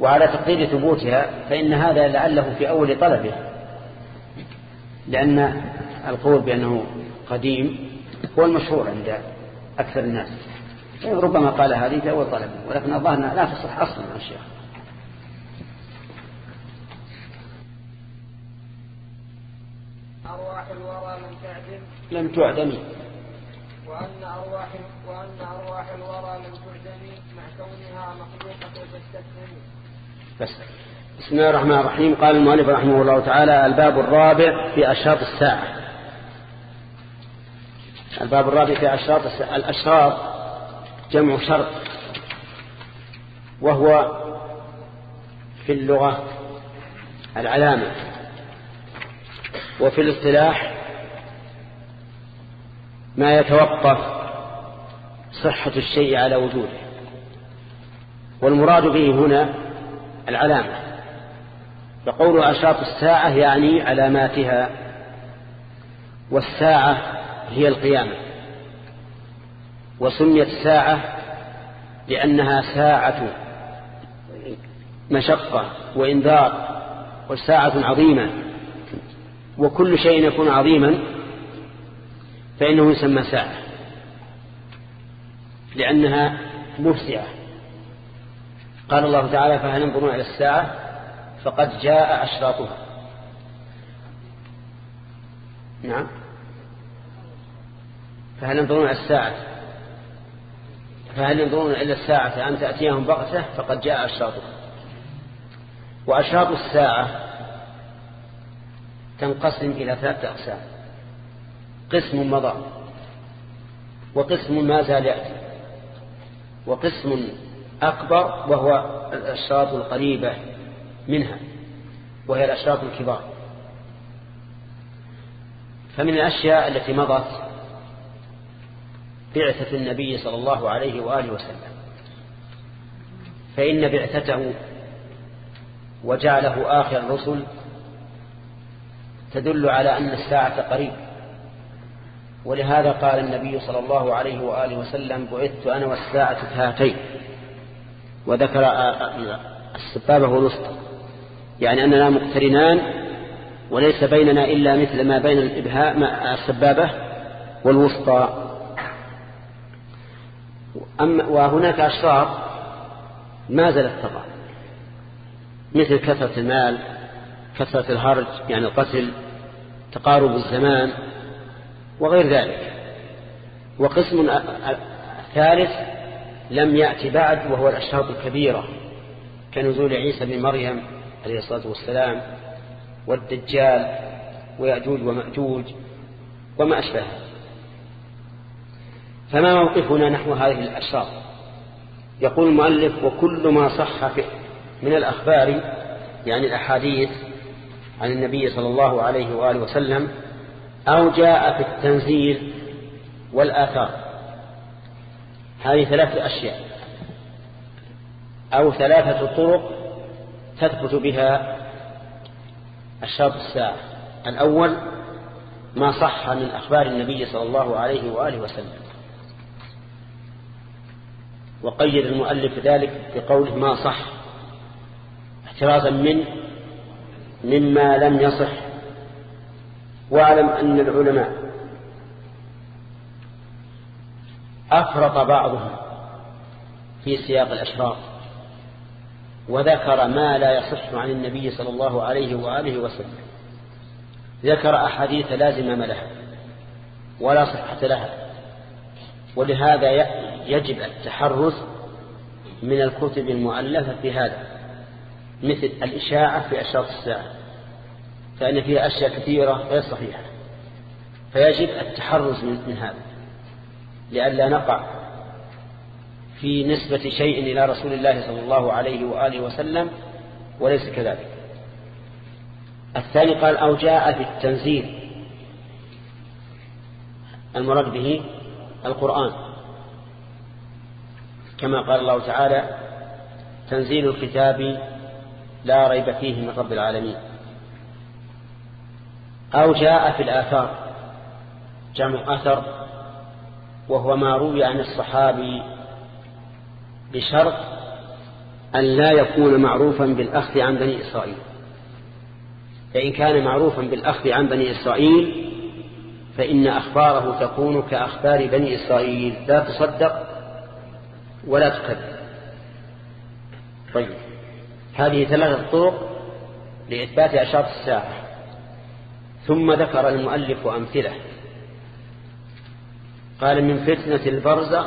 وعلى تقدير ثبوتها فإن هذا لعله في أول طلبه لأن القول بأنه قديم هو المشهور عند أكثر الناس. ربما قال هذه في أول طلبه ولكن الظاهر أنها لا تصح أصلا عن الشيخ. أرواح الورى لم تعدم لم تعدم. وأن أرواح وأن أرواح الورى لم تعدم مع كونها مخلوقة تستثني بس بسم الله الرحمن الرحيم. قال المؤلف رحمه الله تعالى الباب الرابع في أشراط الساعة. الباب الرابع في أشراط الساعة. الأشراط جمع شرط وهو في اللغة العلامة وفي الاصطلاح ما يتوقف صحة الشيء على وجوده. والمراد به هنا العلامة. فقول أشراط الساعة يعني علاماتها والساعة هي القيامة. وسميت ساعة لأنها ساعة مشقة وإنذار والساعة عظيمة. وكل شيء يكون عظيما فإنه يسمى ساعة. لأنها مفزعة. قال الله تعالى فهل ينظرون إلى الساعة؟ فقد جاء أشراطها. نعم. فهل ينظرون إلى الساعة؟ فهل ينظرون إلى الساعة أن تأتيهم بغتة؟ فقد جاء أشراطها. وأشراط الساعة تنقسم إلى ثلاثة أقسام. قسم مضى وقسم ما زال يأتي وقسم أكبر وهو الأشراط القريبة منها وهي الأشراط الكبار. فمن الأشياء التي مضت بعثة النبي صلى الله عليه وآله وسلم فإن بعثته وجعله آخر الرسل تدل على أن الساعة قريب. ولهذا قال النبي صلى الله عليه وآله وسلم بعثت أنا والساعة كهاتين وذكر السبابة والوسطى يعني أننا مقترنان وليس بيننا إلا مثل ما بين الإبهاء السبابة والوسطى أما وهناك أشراط ما زالت تقع مثل كثرة المال كثرة الهرج يعني القتل تقارب الزمان. وغير ذلك. وقسم ثالث لم يأتي بعد وهو الأشراط الكبيرة كنزول عيسى بن مريم عليه الصلاة والسلام والدجال ويأجوج ومأجوج وما أشبه فما موقفنا نحو هذه الأشراط يقول المؤلف وكل ما صح من الأخبار يعني الأحاديث عن النبي صلى الله عليه وآله وسلم أو جاء في التنزيل والآثار. هذه ثلاثة أشياء. أو ثلاثة طرق تثبت بها الشرط الساعة. الأول ما صح من أخبار النبي صلى الله عليه وآله وسلم. وقيد المؤلف ذلك بقوله ما صح احترازا من مما لم يصح. واعلم أن العلماء أفرط بعضهم في سياق الأشراط وذكر ما لا يصح عن النبي صلى الله عليه وآله وسلم. ذكر أحاديث لا زمام لها ولا صحة لها ولهذا يجب التحرز من الكتب المؤلفة في هذا مثل الإشاعة في أشراط الساعة. فإن فيها أشياء كثيرة غير صحيحة. فيجب التحرز من هذا لئلا نقع في نسبة شيء إلى رسول الله صلى الله عليه وآله وسلم وليس كذلك. الثاني قال أو جاء في التنزيل. المراد به القرآن. كما قال الله تعالى تنزيل الكتاب لا ريب فيه من رب العالمين. أو جاء في الآثار. جمع أثر وهو ما روي عن الصحابي بشرط أن لا يكون معروفا بالأخذ عن بني إسرائيل. فإن كان معروفا بالأخذ عن بني إسرائيل فإن أخباره تكون كأخبار بني إسرائيل. لا تصدق ولا تكذب. طيب هذه ثلاثة طرق لإثبات أشراط الساعة. ثم ذكر المؤلف أمثلة. قال من فتنة البرزخ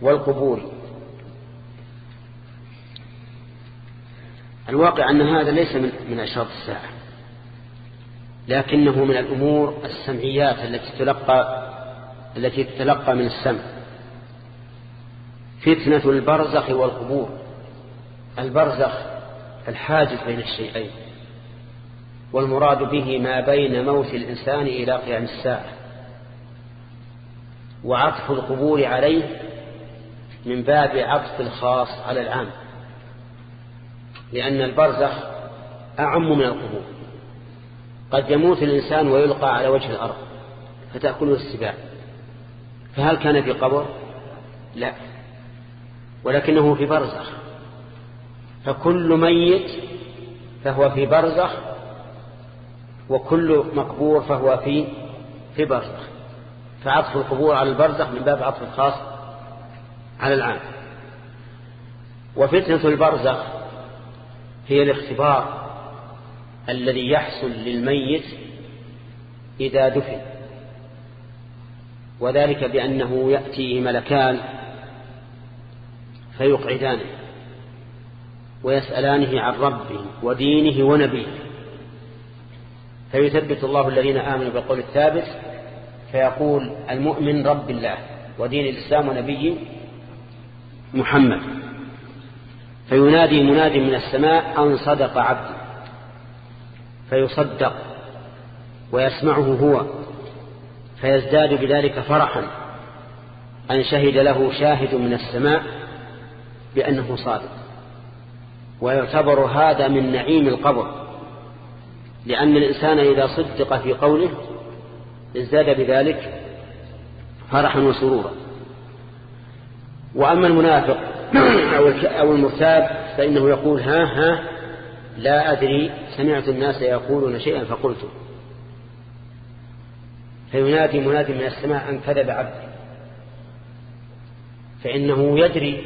والقبور. الواقع أن هذا ليس من, أشراط الساعة لكنه من الأمور السمعيات التي تلقى التي تتلقى من السمع. فتنة البرزخ والقبور. البرزخ الحاجز بين الشيئين. والمراد به ما بين موت الإنسان إلى قيام الساعة. وعطف القبور عليه من باب عطف الخاص على العام. لأن البرزخ أعم من القبور. قد يموت الإنسان ويلقى على وجه الأرض فتأكله السباع. فهل كان في قبر؟ لا. ولكنه في برزخ. فكل ميت فهو في برزخ وكل مقبور فهو في في برزخ. فعطف القبور على البرزخ من باب عطف الخاص على العام. وفتنة البرزخ هي الاختبار الذي يحصل للميت إذا دفن. وذلك بأنه يأتي ملكان فيقعدانه ويسألانه عن ربه ودينه ونبيه. فيثبت الله الذين آمنوا بالقول الثابت فيقول المؤمن رب الله ودين الإسلام ونبي محمد. فينادي منادي من السماء أن صدق عبدي فيصدق ويسمعه هو. فيزداد بذلك فرحا. أن شهد له شاهد من السماء بأنه صادق. ويعتبر هذا من نعيم القبر. لأن الإنسان إذا صدق في قوله ازداد بذلك فرحا وسرورا. وأما المنافق (clears throat) أو المرتاب فإنه يقول ها ها لا أدري سمعت الناس يقولون شيئا فقلت. فينادي منادي من السماء أن كذب عبدي. فإنه يدري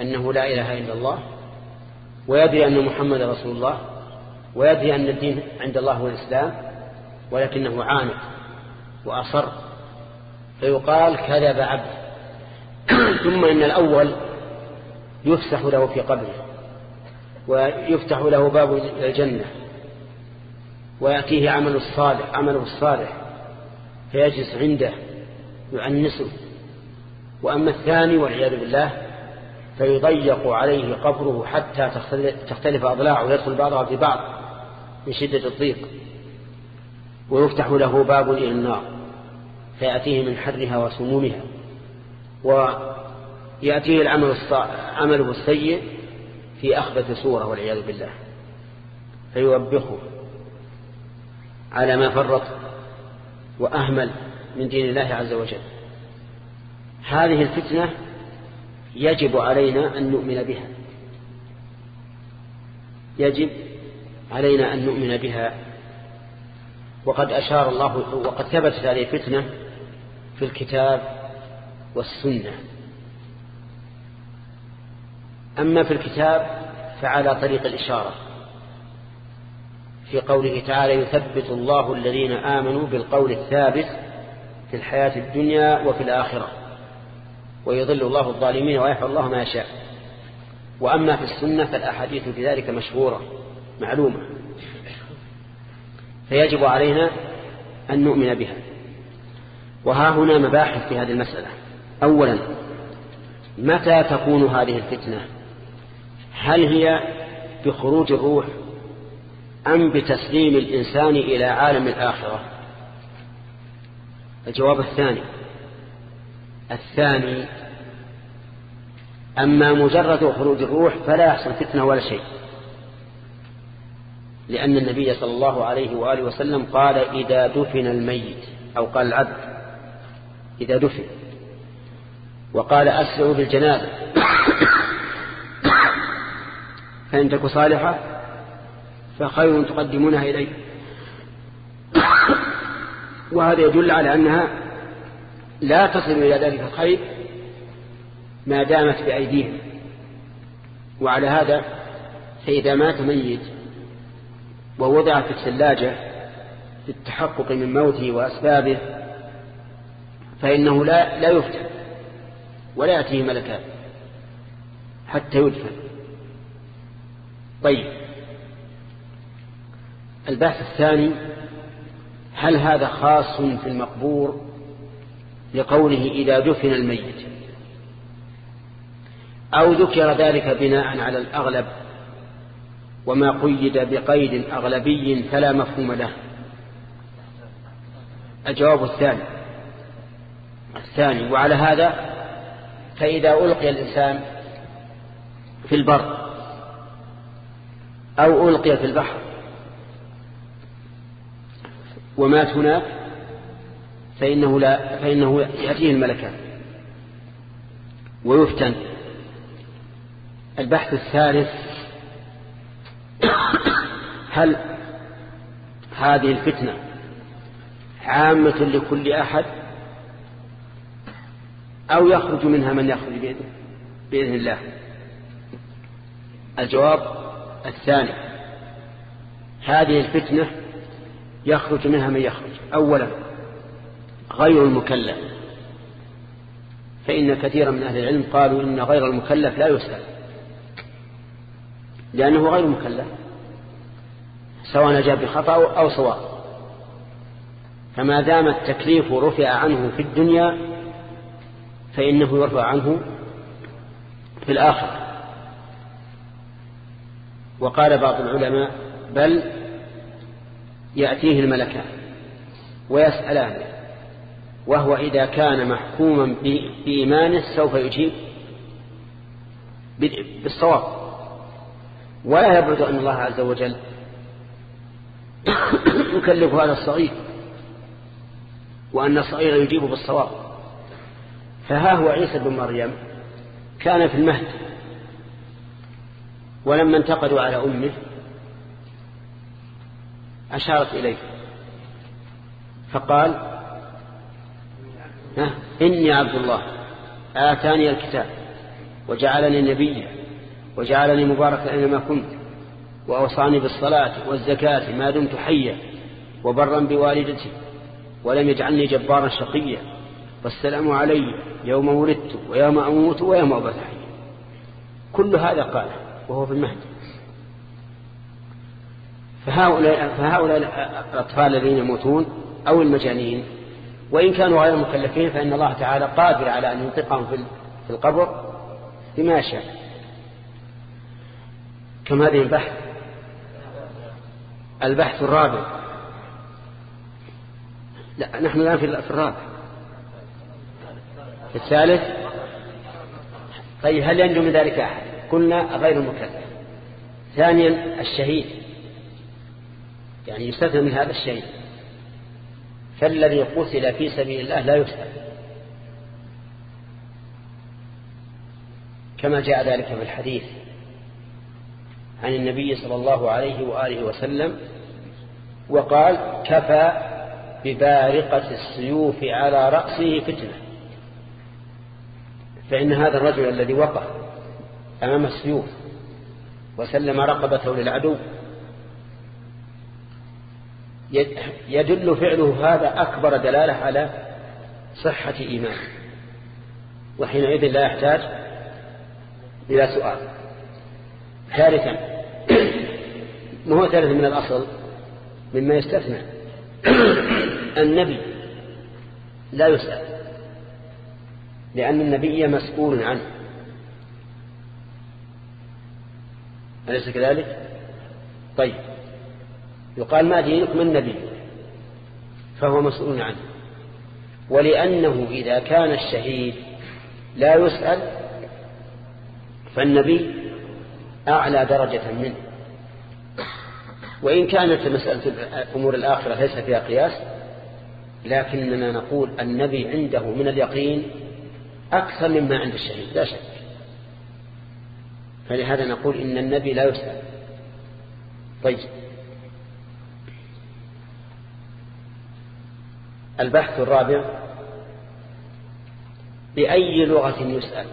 أنه لا إله إلا الله ويدري أن محمد رسول الله ويدري أن الدين عند الله هو الإسلام ولكنه عانق وأصر فيقال كذب عبد (clears throat) ثم إن الأول يفسح له في قبره ويفتح له باب الجنة ويأتيه عمل الصالح عمله الصالح فيجلس عنده يعنسه. وأما الثاني والعياذ بالله فيضيق عليه قبره حتى تختلف أضلاعه ويدخل بعضها في بعض. من شدة الضيق ويفتح له باب إلى النار فيأتيه من حرها وسمومها ويأتيه العمل عمله السيء في أخبث صورة والعياذ بالله. فيوبخه على ما فرط وأهمل من دين الله عز وجل. هذه الفتنة يجب علينا أن نؤمن بها. يجب علينا أن نؤمن بها. وقد أشار الله وقد ثبتت هذه الفتنة في الكتاب والسنة. أما في الكتاب فعلى طريق الإشارة. في قوله تعالى يثبت الله الذين آمنوا بالقول الثابت في الحياة الدنيا وفي الآخرة. ويضل الله الظالمين ويحفظ الله ما يشاء. وأما في السنة فالأحاديث في ذلك مشهورة. معلومة. فيجب علينا أن نؤمن بها. وها هنا مباحث في هذه المسألة. أولا متى تكون هذه الفتنة؟ هل هي بخروج الروح أم بتسليم الإنسان إلى عالم الآخرة؟ الجواب الثاني. الثاني أما مجرد خروج الروح فلا يحصل فتنة ولا شيء. لأن النبي صلى الله عليه وآله وسلم قال إذا دفن الميت أو قال العبد إذا دفن. وقال أسرعوا بالجنازة. (coughs) فإن تك صالحة فخير تقدمونها إليه. (coughs) وهذا يدل على أنها لا تصل إلى ذلك الخير ما دامت بأيديهم. وعلى هذا فإذا مات ميت ووضع في الثلاجة للتحقق من موته وأسبابه فإنه لا, لا يفتح ولا يأتيه ملكان حتى يدفن. طيب. البحث الثاني هل هذا خاص في المقبور لقوله إذا دفن الميت؟ أو ذكر ذلك بناء على الأغلب وما قيد بقيد أغلبي فلا مفهوم له. الجواب الثاني. الثاني. وعلى هذا فإذا ألقي الإنسان في البر أو ألقي في البحر ومات هناك فإنه, لا فإنه يأتيه الملكان. ويفتن. البحث الثالث هل هذه الفتنة عامة لكل أحد أو يخرج منها من يخرج بإذن, بإذن الله؟ الجواب الثاني هذه الفتنة يخرج منها من يخرج. أولا غير المكلف. فإن كثيرا من أهل العلم قالوا إن غير المكلف لا يسأل لأنه غير مكلف. سواء جاء بخطأ أو صواب. فما دام التكليف رفع عنه في الدنيا فإنه يرفع عنه في الآخرة. وقال بعض العلماء بل يأتيه الملكان ويسألان وهو إذا كان محكوما بإيمانه سوف يجيب بالصواب. ولا يبعد أن الله عز وجل يكلف هذا الصغير وأن الصغير يجيب بالصواب. فها هو عيسى بن مريم كان في المهد ولما انتقدوا على أمه أشارت إليه. فقال إني عبد الله آتاني الكتاب وجعلني نبيا وجعلني مباركا أينما كنت. وأوصاني بالصلاة والزكاة ما دمت حيا وبرا بوالدتي ولم يجعلني جبارا شقيا والسلام علي يوم ولدت ويوم أموت ويوم أبعث حيا. كل هذا قاله وهو في المهد. فهؤلاء, فهؤلاء الأطفال الذين يموتون أو المجانين وإن كانوا غير مكلفين فإن الله تعالى قادر على أن ينطقهم في القبر بما شاء. كم هذه البحث؟ البحث الرابع. لا نحن الآن في الرابع. في الثالث طيب هل ينجو من ذلك أحد؟ قلنا غير مكلف ثانيا الشهيد. يعني يستثنى من هذا الشهيد. فالذي قتل في سبيل الله لا يسأل كما جاء ذلك في الحديث. عن النبي صلى الله عليه وآله وسلم وقال كفى ببارقة السيوف على رأسه فتنة. فإن هذا الرجل الذي وقف أمام السيوف وسلم رقبته للعدو يدل فعله هذا أكبر دلالة على صحة إيمانه وحينئذ لا يحتاج إلى سؤال. ثالثا. ما هو ثالثا من الأصل؟ مما يستثنى. النبي لا يسأل لأن النبي مسؤول عنه. أليس كذلك؟ طيب. يقال ما دينك من نبي؟ فهو مسؤول عنه. ولأنه إذا كان الشهيد لا يسأل فالنبي أعلى درجة منه. وإن كانت مسألة أمور الآخرة ليس فيها قياس لكننا نقول النبي عنده من اليقين أكثر مما عند الشهيد لا شك. فلهذا نقول إن النبي لا يسأل. طيب. البحث الرابع بأي لغة يسأل؟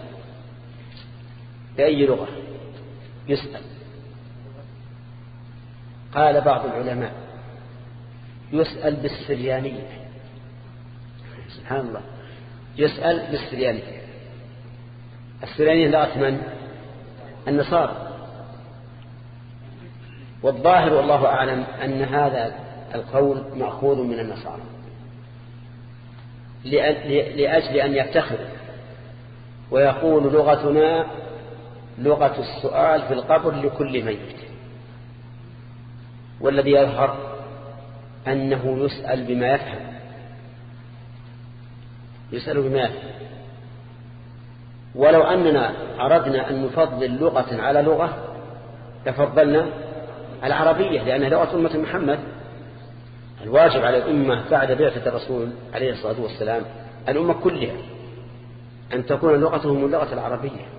بأي لغة؟ يسأل. قال بعض العلماء يسأل بالسريانية. سبحان الله. يسأل بالسريانية. السريانية لغة من؟ النصارى. والظاهر والله أعلم أن هذا القول مأخوذ من النصارى. لأجل أن يفتخروا ويقول لغتنا لغة السؤال في القبر لكل ميت. والذي يظهر أنه يسأل بما يفهم. يسأل بما يفهم. ولو أننا أردنا أن نفضل لغة على لغة لفضلنا العربية لأنها لغة أمة محمد. الواجب على الأمة بعد بعثة الرسول عليه الصلاة والسلام الأمة كلها أن تكون لغتهم اللغة العربية.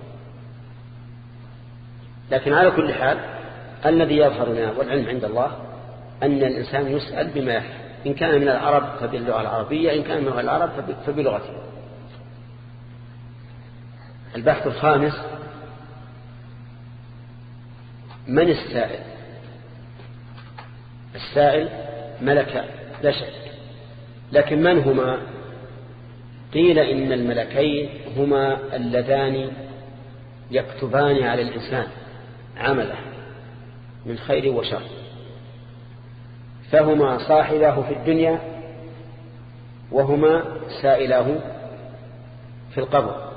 لكن على كل حال الذي يظهر لنا والعلم عند الله أن الإنسان يسأل بما إن كان من العرب فباللغة العربية إن كان من العرب فبلغته. البحث الخامس من السائل؟ السائل ملكان لا شك. لكن من هما؟ قيل إن الملكين هما اللذان يكتبان على الإنسان. عمله من خير وشر. فهما صاحباه في الدنيا وهما سائلاه في القبر.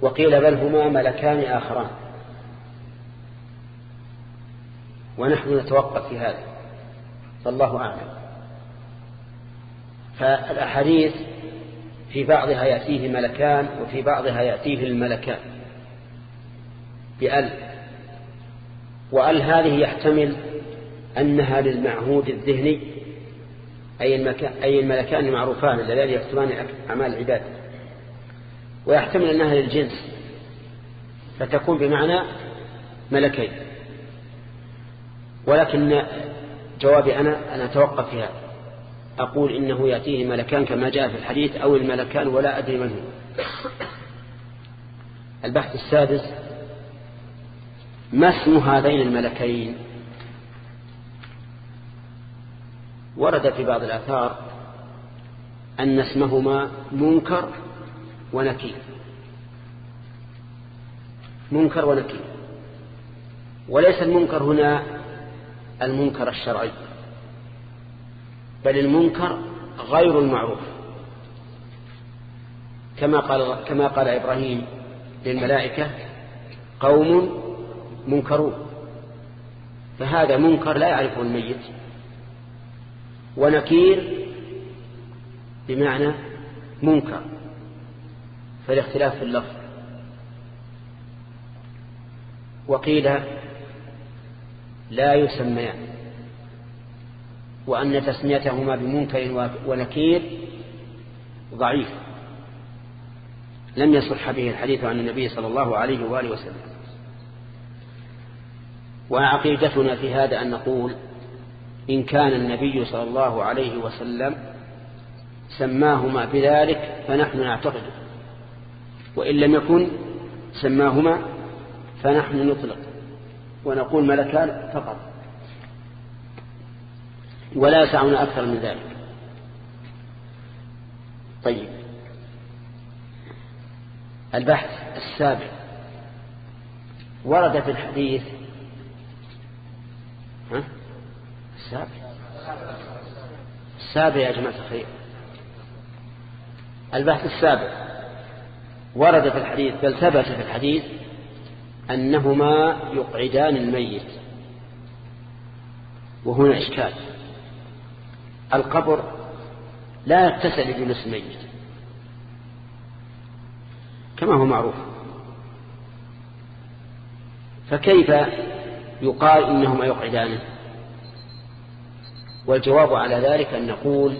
وقيل بل هما ملكان آخران. ونحن نتوقف في هذا. فالله أعلم. فالأحاديث في بعضها يأتيه ملكان وفي بعضها يأتيه الملكان. بأل. وأل هذه يحتمل أنها للمعهود الذهني أي, المكان أي الملكان المعروفان اللذان يكتبان أعمال العباد. ويحتمل أنها للجنس فتكون بمعنى ملكين. ولكن جوابي أنا أنا أتوقف في هذا أقول إنه يأتيه ملكان كما جاء في الحديث أو الملكان ولا أدري من هو. البحث السادس ما اسم هذين الملكين؟ ورد في بعض الآثار أن اسمهما منكر ونكير. منكر ونكير. وليس المنكر هنا المنكر الشرعي بل المنكر غير المعروف. كما قال كما قال إبراهيم للملائكة قوم منكرون. فهذا منكر لا يعرفه الميت. ونكير بمعنى منكر. فالاختلاف في اللفظ. وقيل لا يسميان وأن تسميتهما بمنكر ونكير ضعيف. لم يصح به الحديث عن النبي صلى الله عليه وآله وسلم. وعقيدتنا في هذا أن نقول إن كان النبي صلى الله عليه وسلم سماهما بذلك فنحن نعتقد وإن لم يكن سماهما فنحن نطلق ونقول ملكان فقط. ولا يسعنا أكثر من ذلك. طيب. البحث السابع. ورد في الحديث ها؟ السابع. السابع يا جماعة الخير. البحث السابع. ورد في الحديث بل ثبت في الحديث أنهما يقعدان الميت. وهنا إشكال. القبر لا يتسع لجلوس الميت. كما هو معروف. فكيف يقال إنهما يقعدانه والجواب على ذلك أن نقول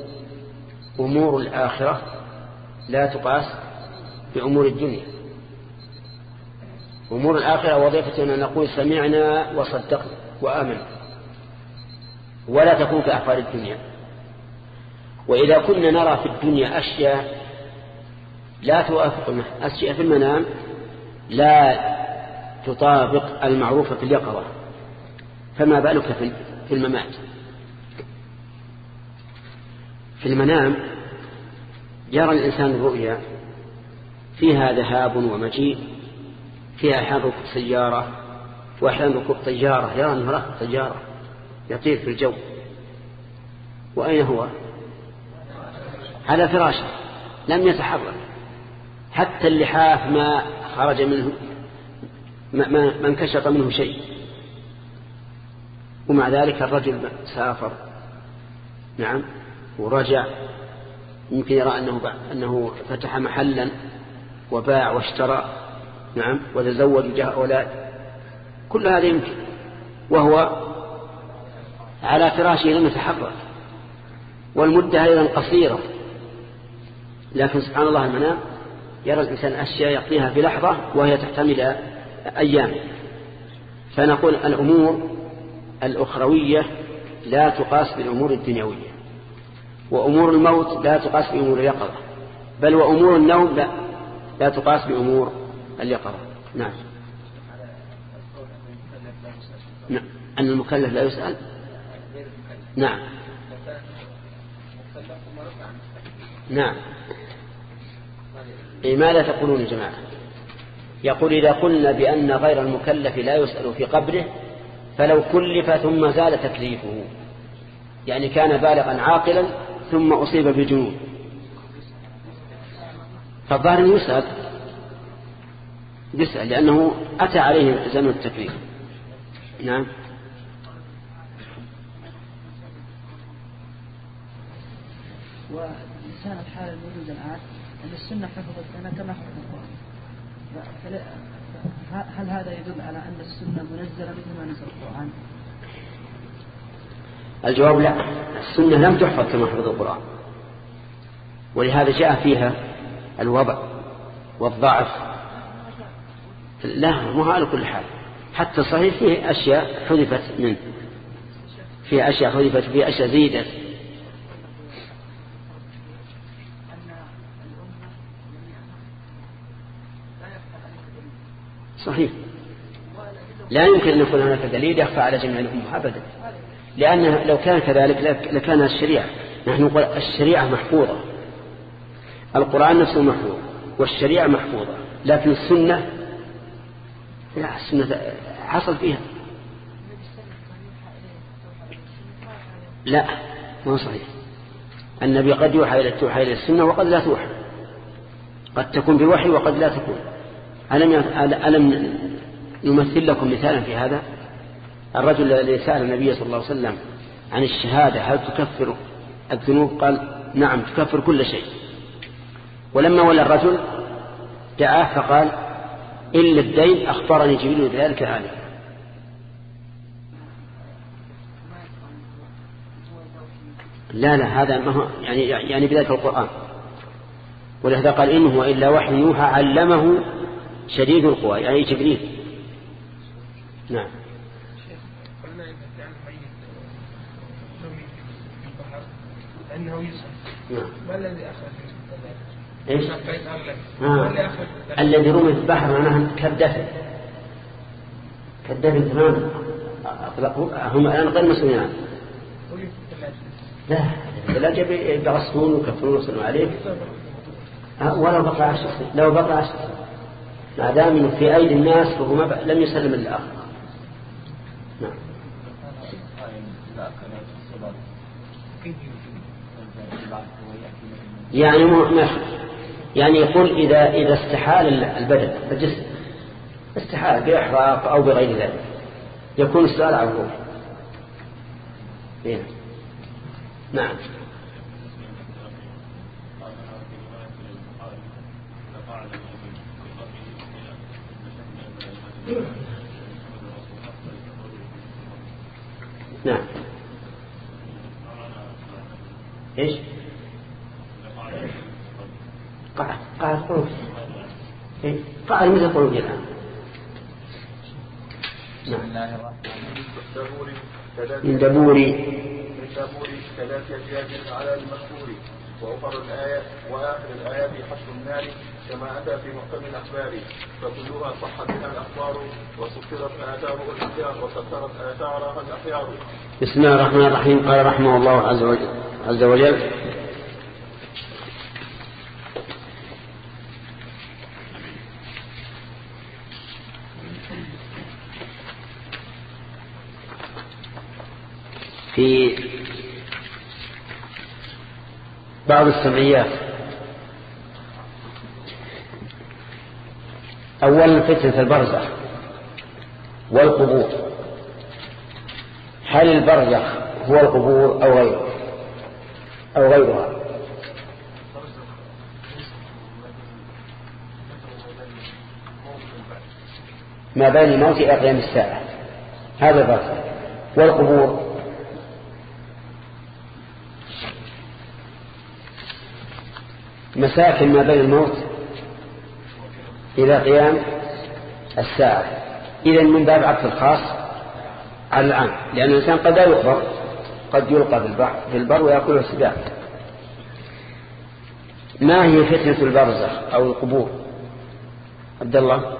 أمور الآخرة لا تقاس بأمور الدنيا. أمور الآخرة وظيفتنا أن نقول سمعنا وصدقنا وآمنا ولا تكون كأحوال الدنيا. وإذا كنا نرى في الدنيا أشياء لا توافق أشياء في المنام لا تطابق المعروفة في اليقظة. فما بالك في الممات؟ في المنام يرى الإنسان الرؤيا فيها ذهاب ومجيء فيها أحيان ركوب سيارة وأحيان ركوب طيارة يرى أنه راكب طيارة يطير في الجو. وأين هو؟ على فراشه لم يتحرك. حتى اللحاف ما خرج منه ما, ما انكشط منه شيء. ومع ذلك الرجل سافر. نعم. ورجع. يمكن يرى أنه, أنه فتح محلا وباع واشترى نعم وتزوج وجاء أولاد. كل هذا يمكن. وهو على فراشه لم يتحرك. والمدة أيضا قصيرة. لكن سبحان الله المنام يرى الإنسان أشياء يقضيها في لحظة وهي تحتمل أيام. فنقول الأمور الأخروية لا تقاس بالأمور الدنيوية. وأمور الموت لا تقاس بأمور اليقظة. بل وأمور النوم لا, لا تقاس بأمور اليقظة. نعم. نعم. أن المكلف لا يسأل؟ نعم. نعم. إيه ماذا تقولون يا جماعة؟ يقول إذا قلنا بأن غير المكلف لا يسأل في قبره فلو كلف ثم زال تكليفه. يعني كان بالغا عاقلا ثم أصيب بجنون. فالظاهر يسأل يسأل لأنه أتى عليه زمن التكليف نعم. ولسان الحال الموجود الآن أن السنة حفظت لنا كما حفظ القرآن. هل هذا يدل على أن السنة منزلة مثل ما نزل القرآن؟ الجواب لا. السنة لم تحفظ كما حفظ القرآن. ولهذا جاء فيها الوضع والضعف. لا مو على كل حال. حتى صحيح فيه أشياء حذفت منه. فيه أشياء حذفت فيه أشياء زيدت. صحيح. لا يمكن أن يكون هناك دليل يخفى على جميع الأمة أبدا. لأن لو كان كذلك لكان الشريعة. نحن نقول الشريعة محفوظة. القرآن نفسه محفوظ والشريعة محفوظة. لكن السنة لا السنة حصل فيها. لا ما صحيح. النبي قد يوحى إلى توحى إلى السنة وقد لا توحى. قد تكون بوحي وقد لا تكون. ألم ألم نمثل لكم مثالا في هذا؟ الرجل الذي سأل النبي صلى الله عليه وسلم عن الشهادة هل تكفر الذنوب؟ قال نعم تكفر كل شيء. ولما ولى الرجل دعاه فقال إلا الدين أخبرني جبريل بذلك آنفا لا لا هذا ما هو يعني يعني بذلك القرآن. ولهذا قال إن هو إلا وحي يوحى علمه شديد القوى يعني جبريل. نعم قلنا إذا كان ميت رمي في البحر فإنه يسأل نعم. ما الذي أخرج إيش؟ آه. الذي رمي في البحر معناها كالدفن. كالدفن تماما. هم الآن غير مسؤولين. عنه لا. الثلاجة بيغسلون ويكفرون ويصلون عليه آه، ولو بقى عشر لو بقى عشر ما دام في أيدي الناس فهو لم يسلم للآخر نعم. يعني مو يعني يقول إذا إذا استحال البدن الجسم استحال بإحراق أو بغير ذلك. يكون السؤال عن الروح إيه. نعم. نعم. إيش؟ قاعد قلوب إيه؟ قاعد مثل قلوب الآن نعم. دبور ثلاث من دبوري من دبور ثلاث أزياد على المشهور. وأخر الآية وآخر الآيات حشر النار كما أتى في محكم الأخبار. فكلها صح بها الأخبار وسكرت آثار الأخيار وسكرت آثارها الأخيار. بسم الله الرحمن الرحيم. قال رحمه الله عز وجل, عز وجل في بعض السمعيات. أولا فتنة البرزخ والقبور. هل البرزخ هو القبور أو غيره؟ أو غيرها؟ ما بين الموت إلى قيام الساعة. هذا البرزخ. والقبور مساكن ما بين الموت إلى قيام الساعة. إذا من باب عطف الخاص على العام لأن الإنسان قد لا يخبر قد يلقى في البر ويأكله السباع ما هي فتنة البرزخ أو القبور؟ عبد الله؟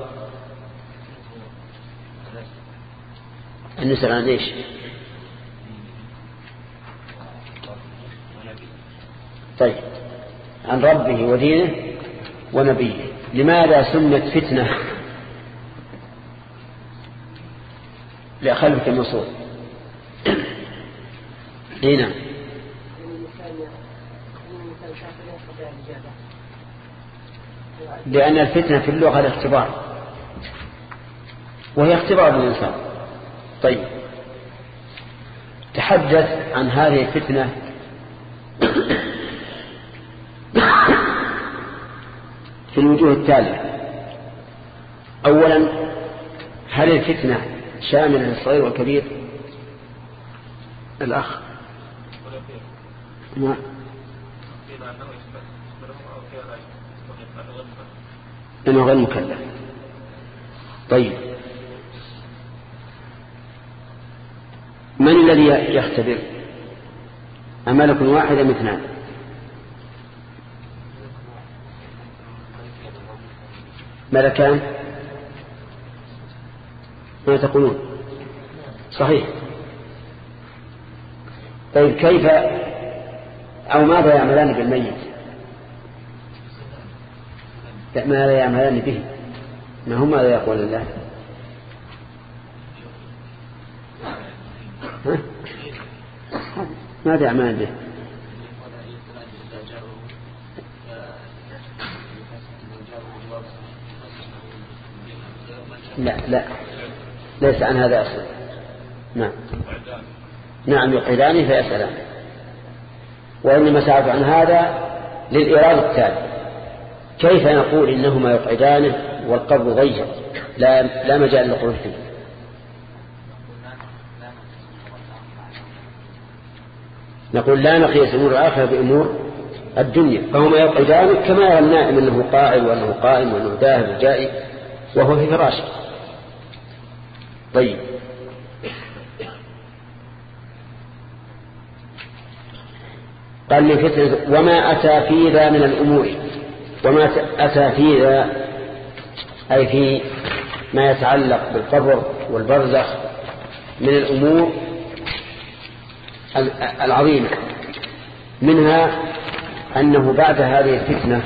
النسأل عن إيش؟ طيب. عن ربه ودينه ونبيه. لماذا سمت فتنة لخلفة المصور (clears throat) اي نعم. لأن الفتنة في اللغة الاختبار. وهي اختبار للإنسان. طيب. تحدث عن هذه الفتنة في الوجوه التالية. أولا هل الفتنة شاملة للصغير والكبير؟ الأخ. نعم. إنه غير مكلف. طيب. من الذي يختبر؟ أملك واحد أم اثنان. ملكان ما تقولون؟ صحيح. طيب كيف أو ماذا يعملان بالميت؟ ماذا يعملان به؟ ما هم ماذا يقول الله؟ ماذا يعملان به؟ لا لا. ليس عن هذا أصلا. نعم. نعم يقعدانه فيسألان. وإنما سألت عن هذا للإيراد التالي. كيف نقول إنهما يقعدانه والقبر ضيق؟ لا, لا مجال للخروج فيه. نقول لا نقيس أمور الآخرة بأمور الدنيا. فهما يقعدان كما يرى النائم أنه قاعد وأنه قائم وأنه ذاهب وجائي وهو في فراشه. طيب. قال من فتنة وما أتى في ذا من الأمور؟ وما أتى في ذا أي في ما يتعلق بالقبر والبرزخ من الأمور العظيمة. منها أنه بعد هذه الفتنة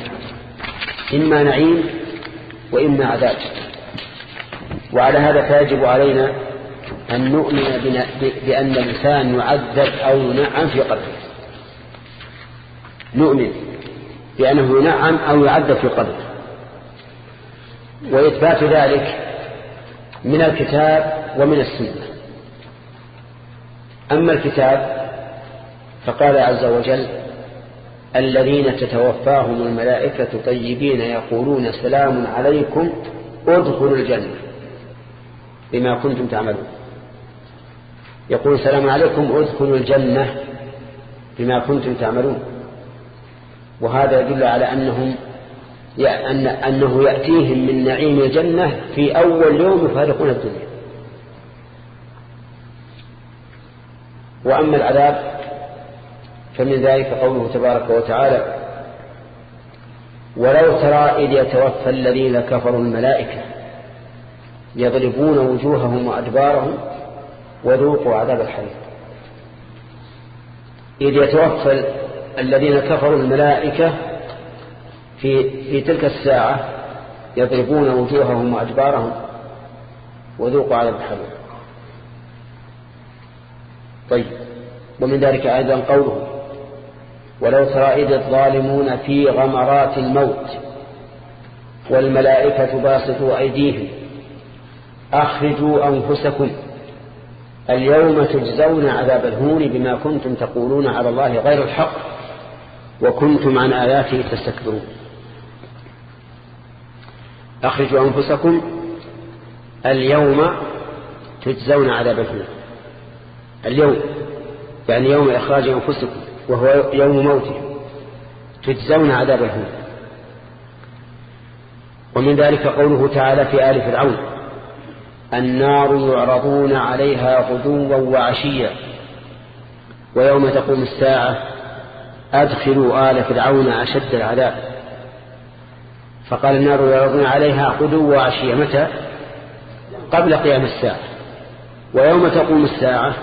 إما نعيم وإما عذاب. وعلى هذا فيجب علينا أن نؤمن بأن الإنسان يعذب أو ينعم في قبره نؤمن بأنه ينعم أو يعذب في قبره وإثبات ذلك من الكتاب ومن السنة. أما الكتاب فقال عز وجل الذين تتوفاهم الملائكة طيبين يقولون سلام عليكم ادخلوا الجنة. بما كنتم تعملون. يقول سلام عليكم أدخلوا الجنة بما كنتم تعملون. وهذا يدل على أنهم أن أنه يأتيهم من نعيم الجنة في أول يوم يفارقون الدنيا. وأما العذاب فمن ذلك قوله تبارك وتعالى ولو ترى إذ يتوفى الذين كفروا الملائكة يضربون وجوههم وأدبارهم وذوقوا عذاب الحريق. إذ يتوفى الذين كفروا الملائكة في, في تلك الساعة يضربون وجوههم وأدبارهم وذوقوا عذاب الحريق. طيب ومن ذلك أيضا قوله ولو ترى إذ الظالمون في غمرات الموت والملائكة باسطوا أيديهم أخرجوا أنفسكم. اليوم تجزون عذاب الهون بما كنتم تقولون على الله غير الحق وكنتم عن آياته تستكبرون. أخرجوا أنفسكم. اليوم تجزون عذاب الهون. اليوم يعني يوم إخراج أنفسكم وهو يوم موته. تجزون عذاب الهون. ومن ذلك قوله تعالى في آل فرعون النار يعرضون عليها غدوا وعشيا. ويوم تقوم الساعة أدخلوا آل فرعون أشد العذاب. فقال النار يعرضون عليها غدوا وعشيا. متى؟ قبل قيام الساعة. ويوم تقوم الساعة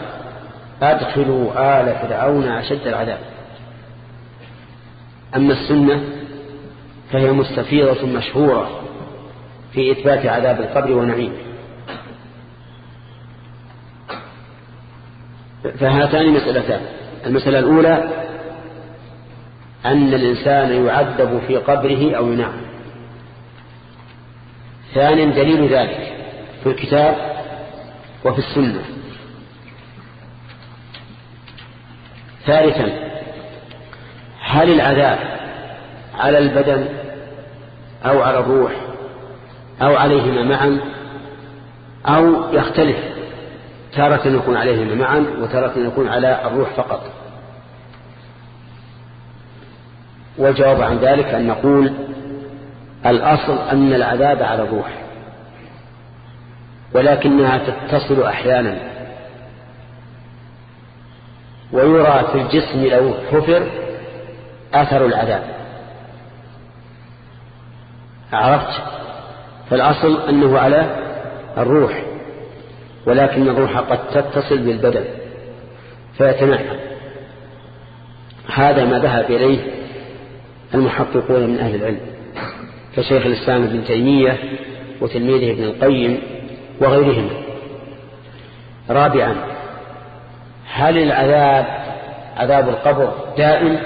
أدخلوا آل فرعون أشد العذاب. أما السنة فهي مستفيضة مشهورة في إثبات عذاب القبر ونعيمه. فهاتان مسألتان. المسألة الأولى أن الإنسان يعذب في قبره أو ينعم ثانيا دليل ذلك في الكتاب وفي السنة. ثالثا هل العذاب على البدن أو على الروح أو عليهما معا أو يختلف تارة يكون عليهما معا وتارة يكون على الروح فقط. والجواب عن ذلك أن نقول الأصل أن العذاب على الروح ولكنها تتصل أحيانا. ويرى في الجسم لو حفر أثر العذاب. عرفت؟ فالأصل أنه على الروح. ولكن الروح قد تتصل بالبدن فيتنعم هذا ما ذهب إليه المحققون من أهل العلم كشيخ الإسلام ابن تيمية وتلميذه ابن القيم وغيرهم. رابعا هل العذاب عذاب القبر دائم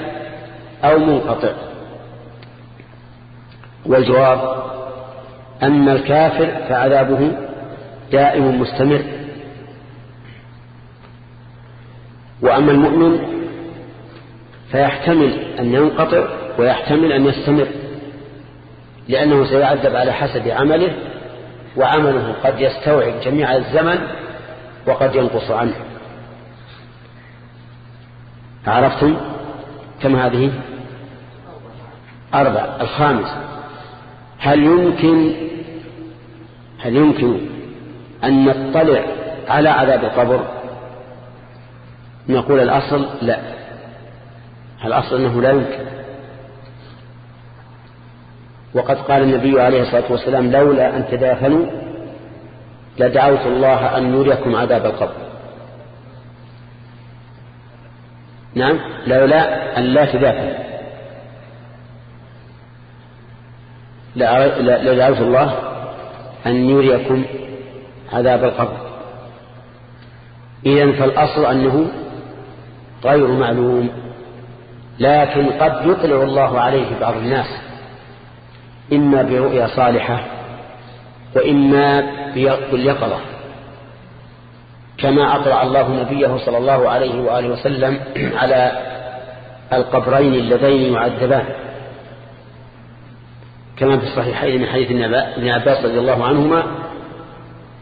أو منقطع؟ والجواب أما الكافر فعذابه دائم مستمر. وأما المؤمن فيحتمل أن ينقطع ويحتمل أن يستمر لأنه سيعذب على حسب عمله وعمله قد يستوعب جميع الزمن وقد ينقص عنه. عرفتم كم هذه؟ أربع الخامس هل يمكن هل يمكن أن نطلع على عذاب القبر. نقول الأصل لا. الأصل أنه لا يمكن. وقد قال النبي عليه الصلاة والسلام لولا أن تدافنوا لدعوت الله أن يريكم عذاب القبر. نعم لولا أن لا تدافنوا لدعوت الله أن يريكم عذاب القبر. إذن فالأصل أنه غير معلوم لكن قد يطلع الله عليه بعض الناس إما برؤيا صالحة وإما باليقظة. كما أطلع الله نبيه صلى الله عليه وآله وسلم (clears throat) على القبرين اللذين يعذبان. كما في الصحيحين من حديث ابن عباس رضي الله عنهما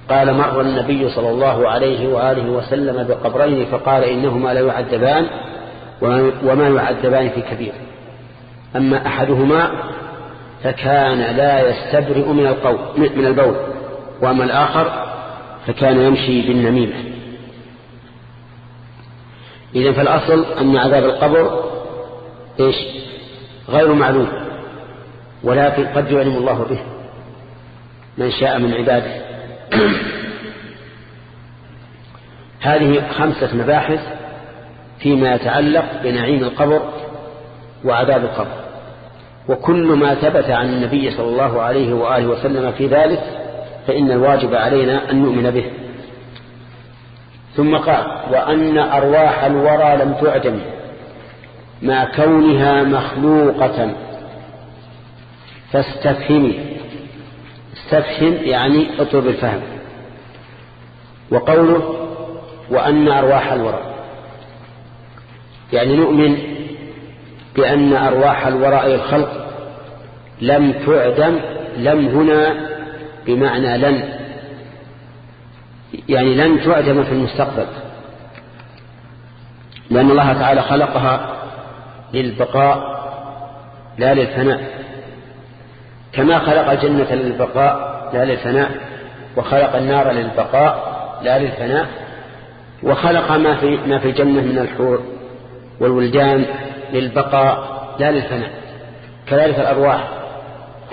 قال مر النبي صلى الله عليه وآله وسلم بقبرين فقال إنهما لا يعذبان وما يعذبان في كبير. أما أحدهما فكان لا يستبرئ من القول من البول وأما الآخر فكان يمشي بالنميمة. إذن فالأصل أن عذاب القبر إيش؟ غير معلوم ولكن قد يعلم الله به من شاء من عباده. (clears throat) هذه خمسة مباحث فيما يتعلق بنعيم القبر وعذاب القبر. وكل ما ثبت عن النبي صلى الله عليه وآله وسلم في ذلك فإن الواجب علينا أن نؤمن به. ثم قال وأن أرواح الورى لم تعدم مع كونها مخلوقة فاستفهمي. استفهم يعني اطلب الفهم. وقوله وأن أرواح الورى. يعني نؤمن بأن أرواح الوراء الخلق لم تعدم لم هنا بمعنى لن. يعني لن تعدم في المستقبل. لأن الله تعالى خلقها للبقاء لا للفناء. كما خلق الجنة للبقاء لا للفناء وخلق النار للبقاء لا للفناء وخلق ما في ما في الجنة من الحور والولدان للبقاء لا للفناء. كذلك الأرواح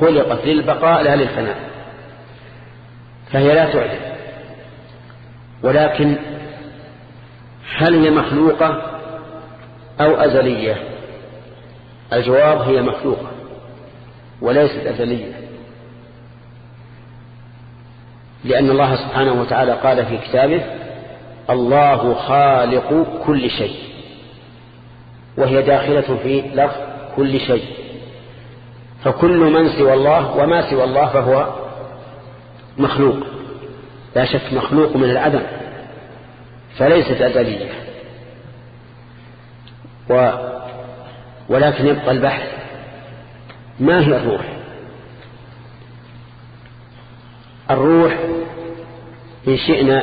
خلقت للبقاء لا للفناء فهي لا تعلم ولكن هل هي مخلوقة أو أزلية؟ الجواب هي مخلوقة. وليست أزلية. لأن الله سبحانه وتعالى قال في كتابه الله خالق كل شيء. وهي داخلة في لفظ كل شيء. فكل من سوى الله وما سوى الله فهو مخلوق. لا شك مخلوق من العدم. فليست أزلية. و ولكن يبقى البحث ما هي الروح؟ الروح إن شئنا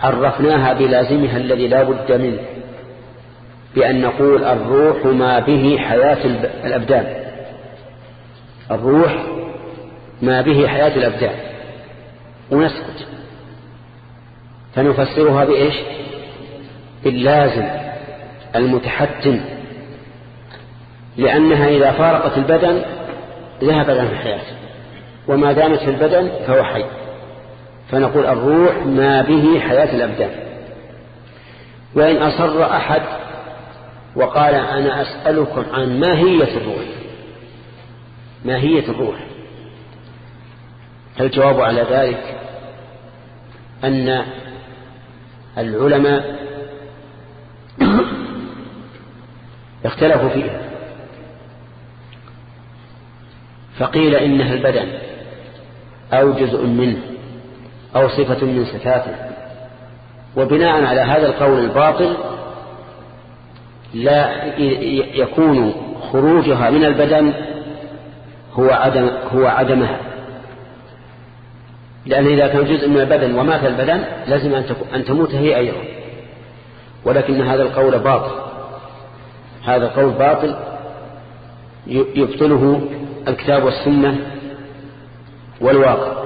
عرفناها بلازمها الذي لا بد منه بأن نقول الروح ما به حياة الأبدان. الروح ما به حياة الأبدان. ونسكت. فنفسرها بإيش؟ باللازم المتحتم. لأنها إذا فارقت البدن ذهب عن الحياة وما دامت في البدن فهو حي. فنقول الروح ما به حياة الأبدان. وإن أصر أحد وقال أنا أسألكم عن ماهية الروح. ماهية الروح. الجواب على ذلك أن العلماء (coughs) اختلفوا فيها؟ فقيل إنها البدن أو جزء منه أو صفة من صفاته. وبناء على هذا القول الباطل لا يكون خروجها من البدن هو عدم هو عدمها. لأن إذا كان جزء من البدن ومات البدن لازم أن تموت هي أيضا. ولكن هذا القول باطل. هذا القول باطل يبطله الكتاب والسنة والواقع.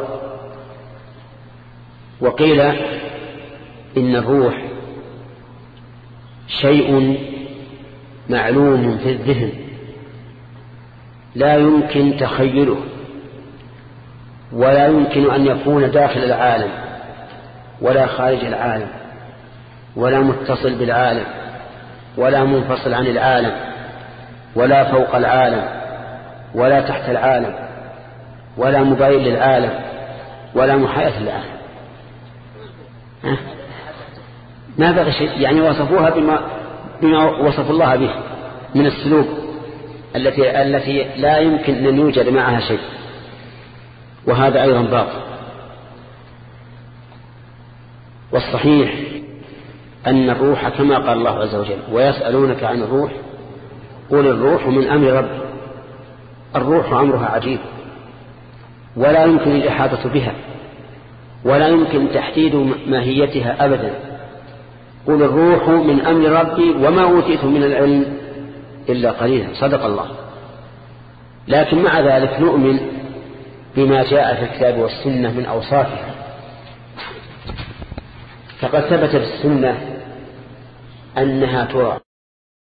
وقيل إن الروح شيء معلوم في الذهن لا يمكن تخيله ولا يمكن أن يكون داخل العالم ولا خارج العالم ولا متصل بالعالم ولا منفصل عن العالم ولا فوق العالم. ولا تحت العالم ولا مباين للعالم ولا محاية للعالم ما بغي شيء يعني وصفوها بما, بما وصف الله به من السلوك التي التي لا يمكن أن يوجد معها شيء. وهذا أيضا باطل. والصحيح أن الروح كما قال الله عز وجل ويسألونك عن الروح قل الروح من أمر ربي الروح أمرها عجيب. ولا يمكن الإحاطة بها ولا يمكن تحديد ماهيتها أبدا. قل الروح من أمر ربي وما أوتيت من العلم إلا قليلا صدق الله. لكن مع ذلك نؤمن بما جاء في الكتاب والسنة من أوصافها. فقد ثبت في السنة أنها ترى.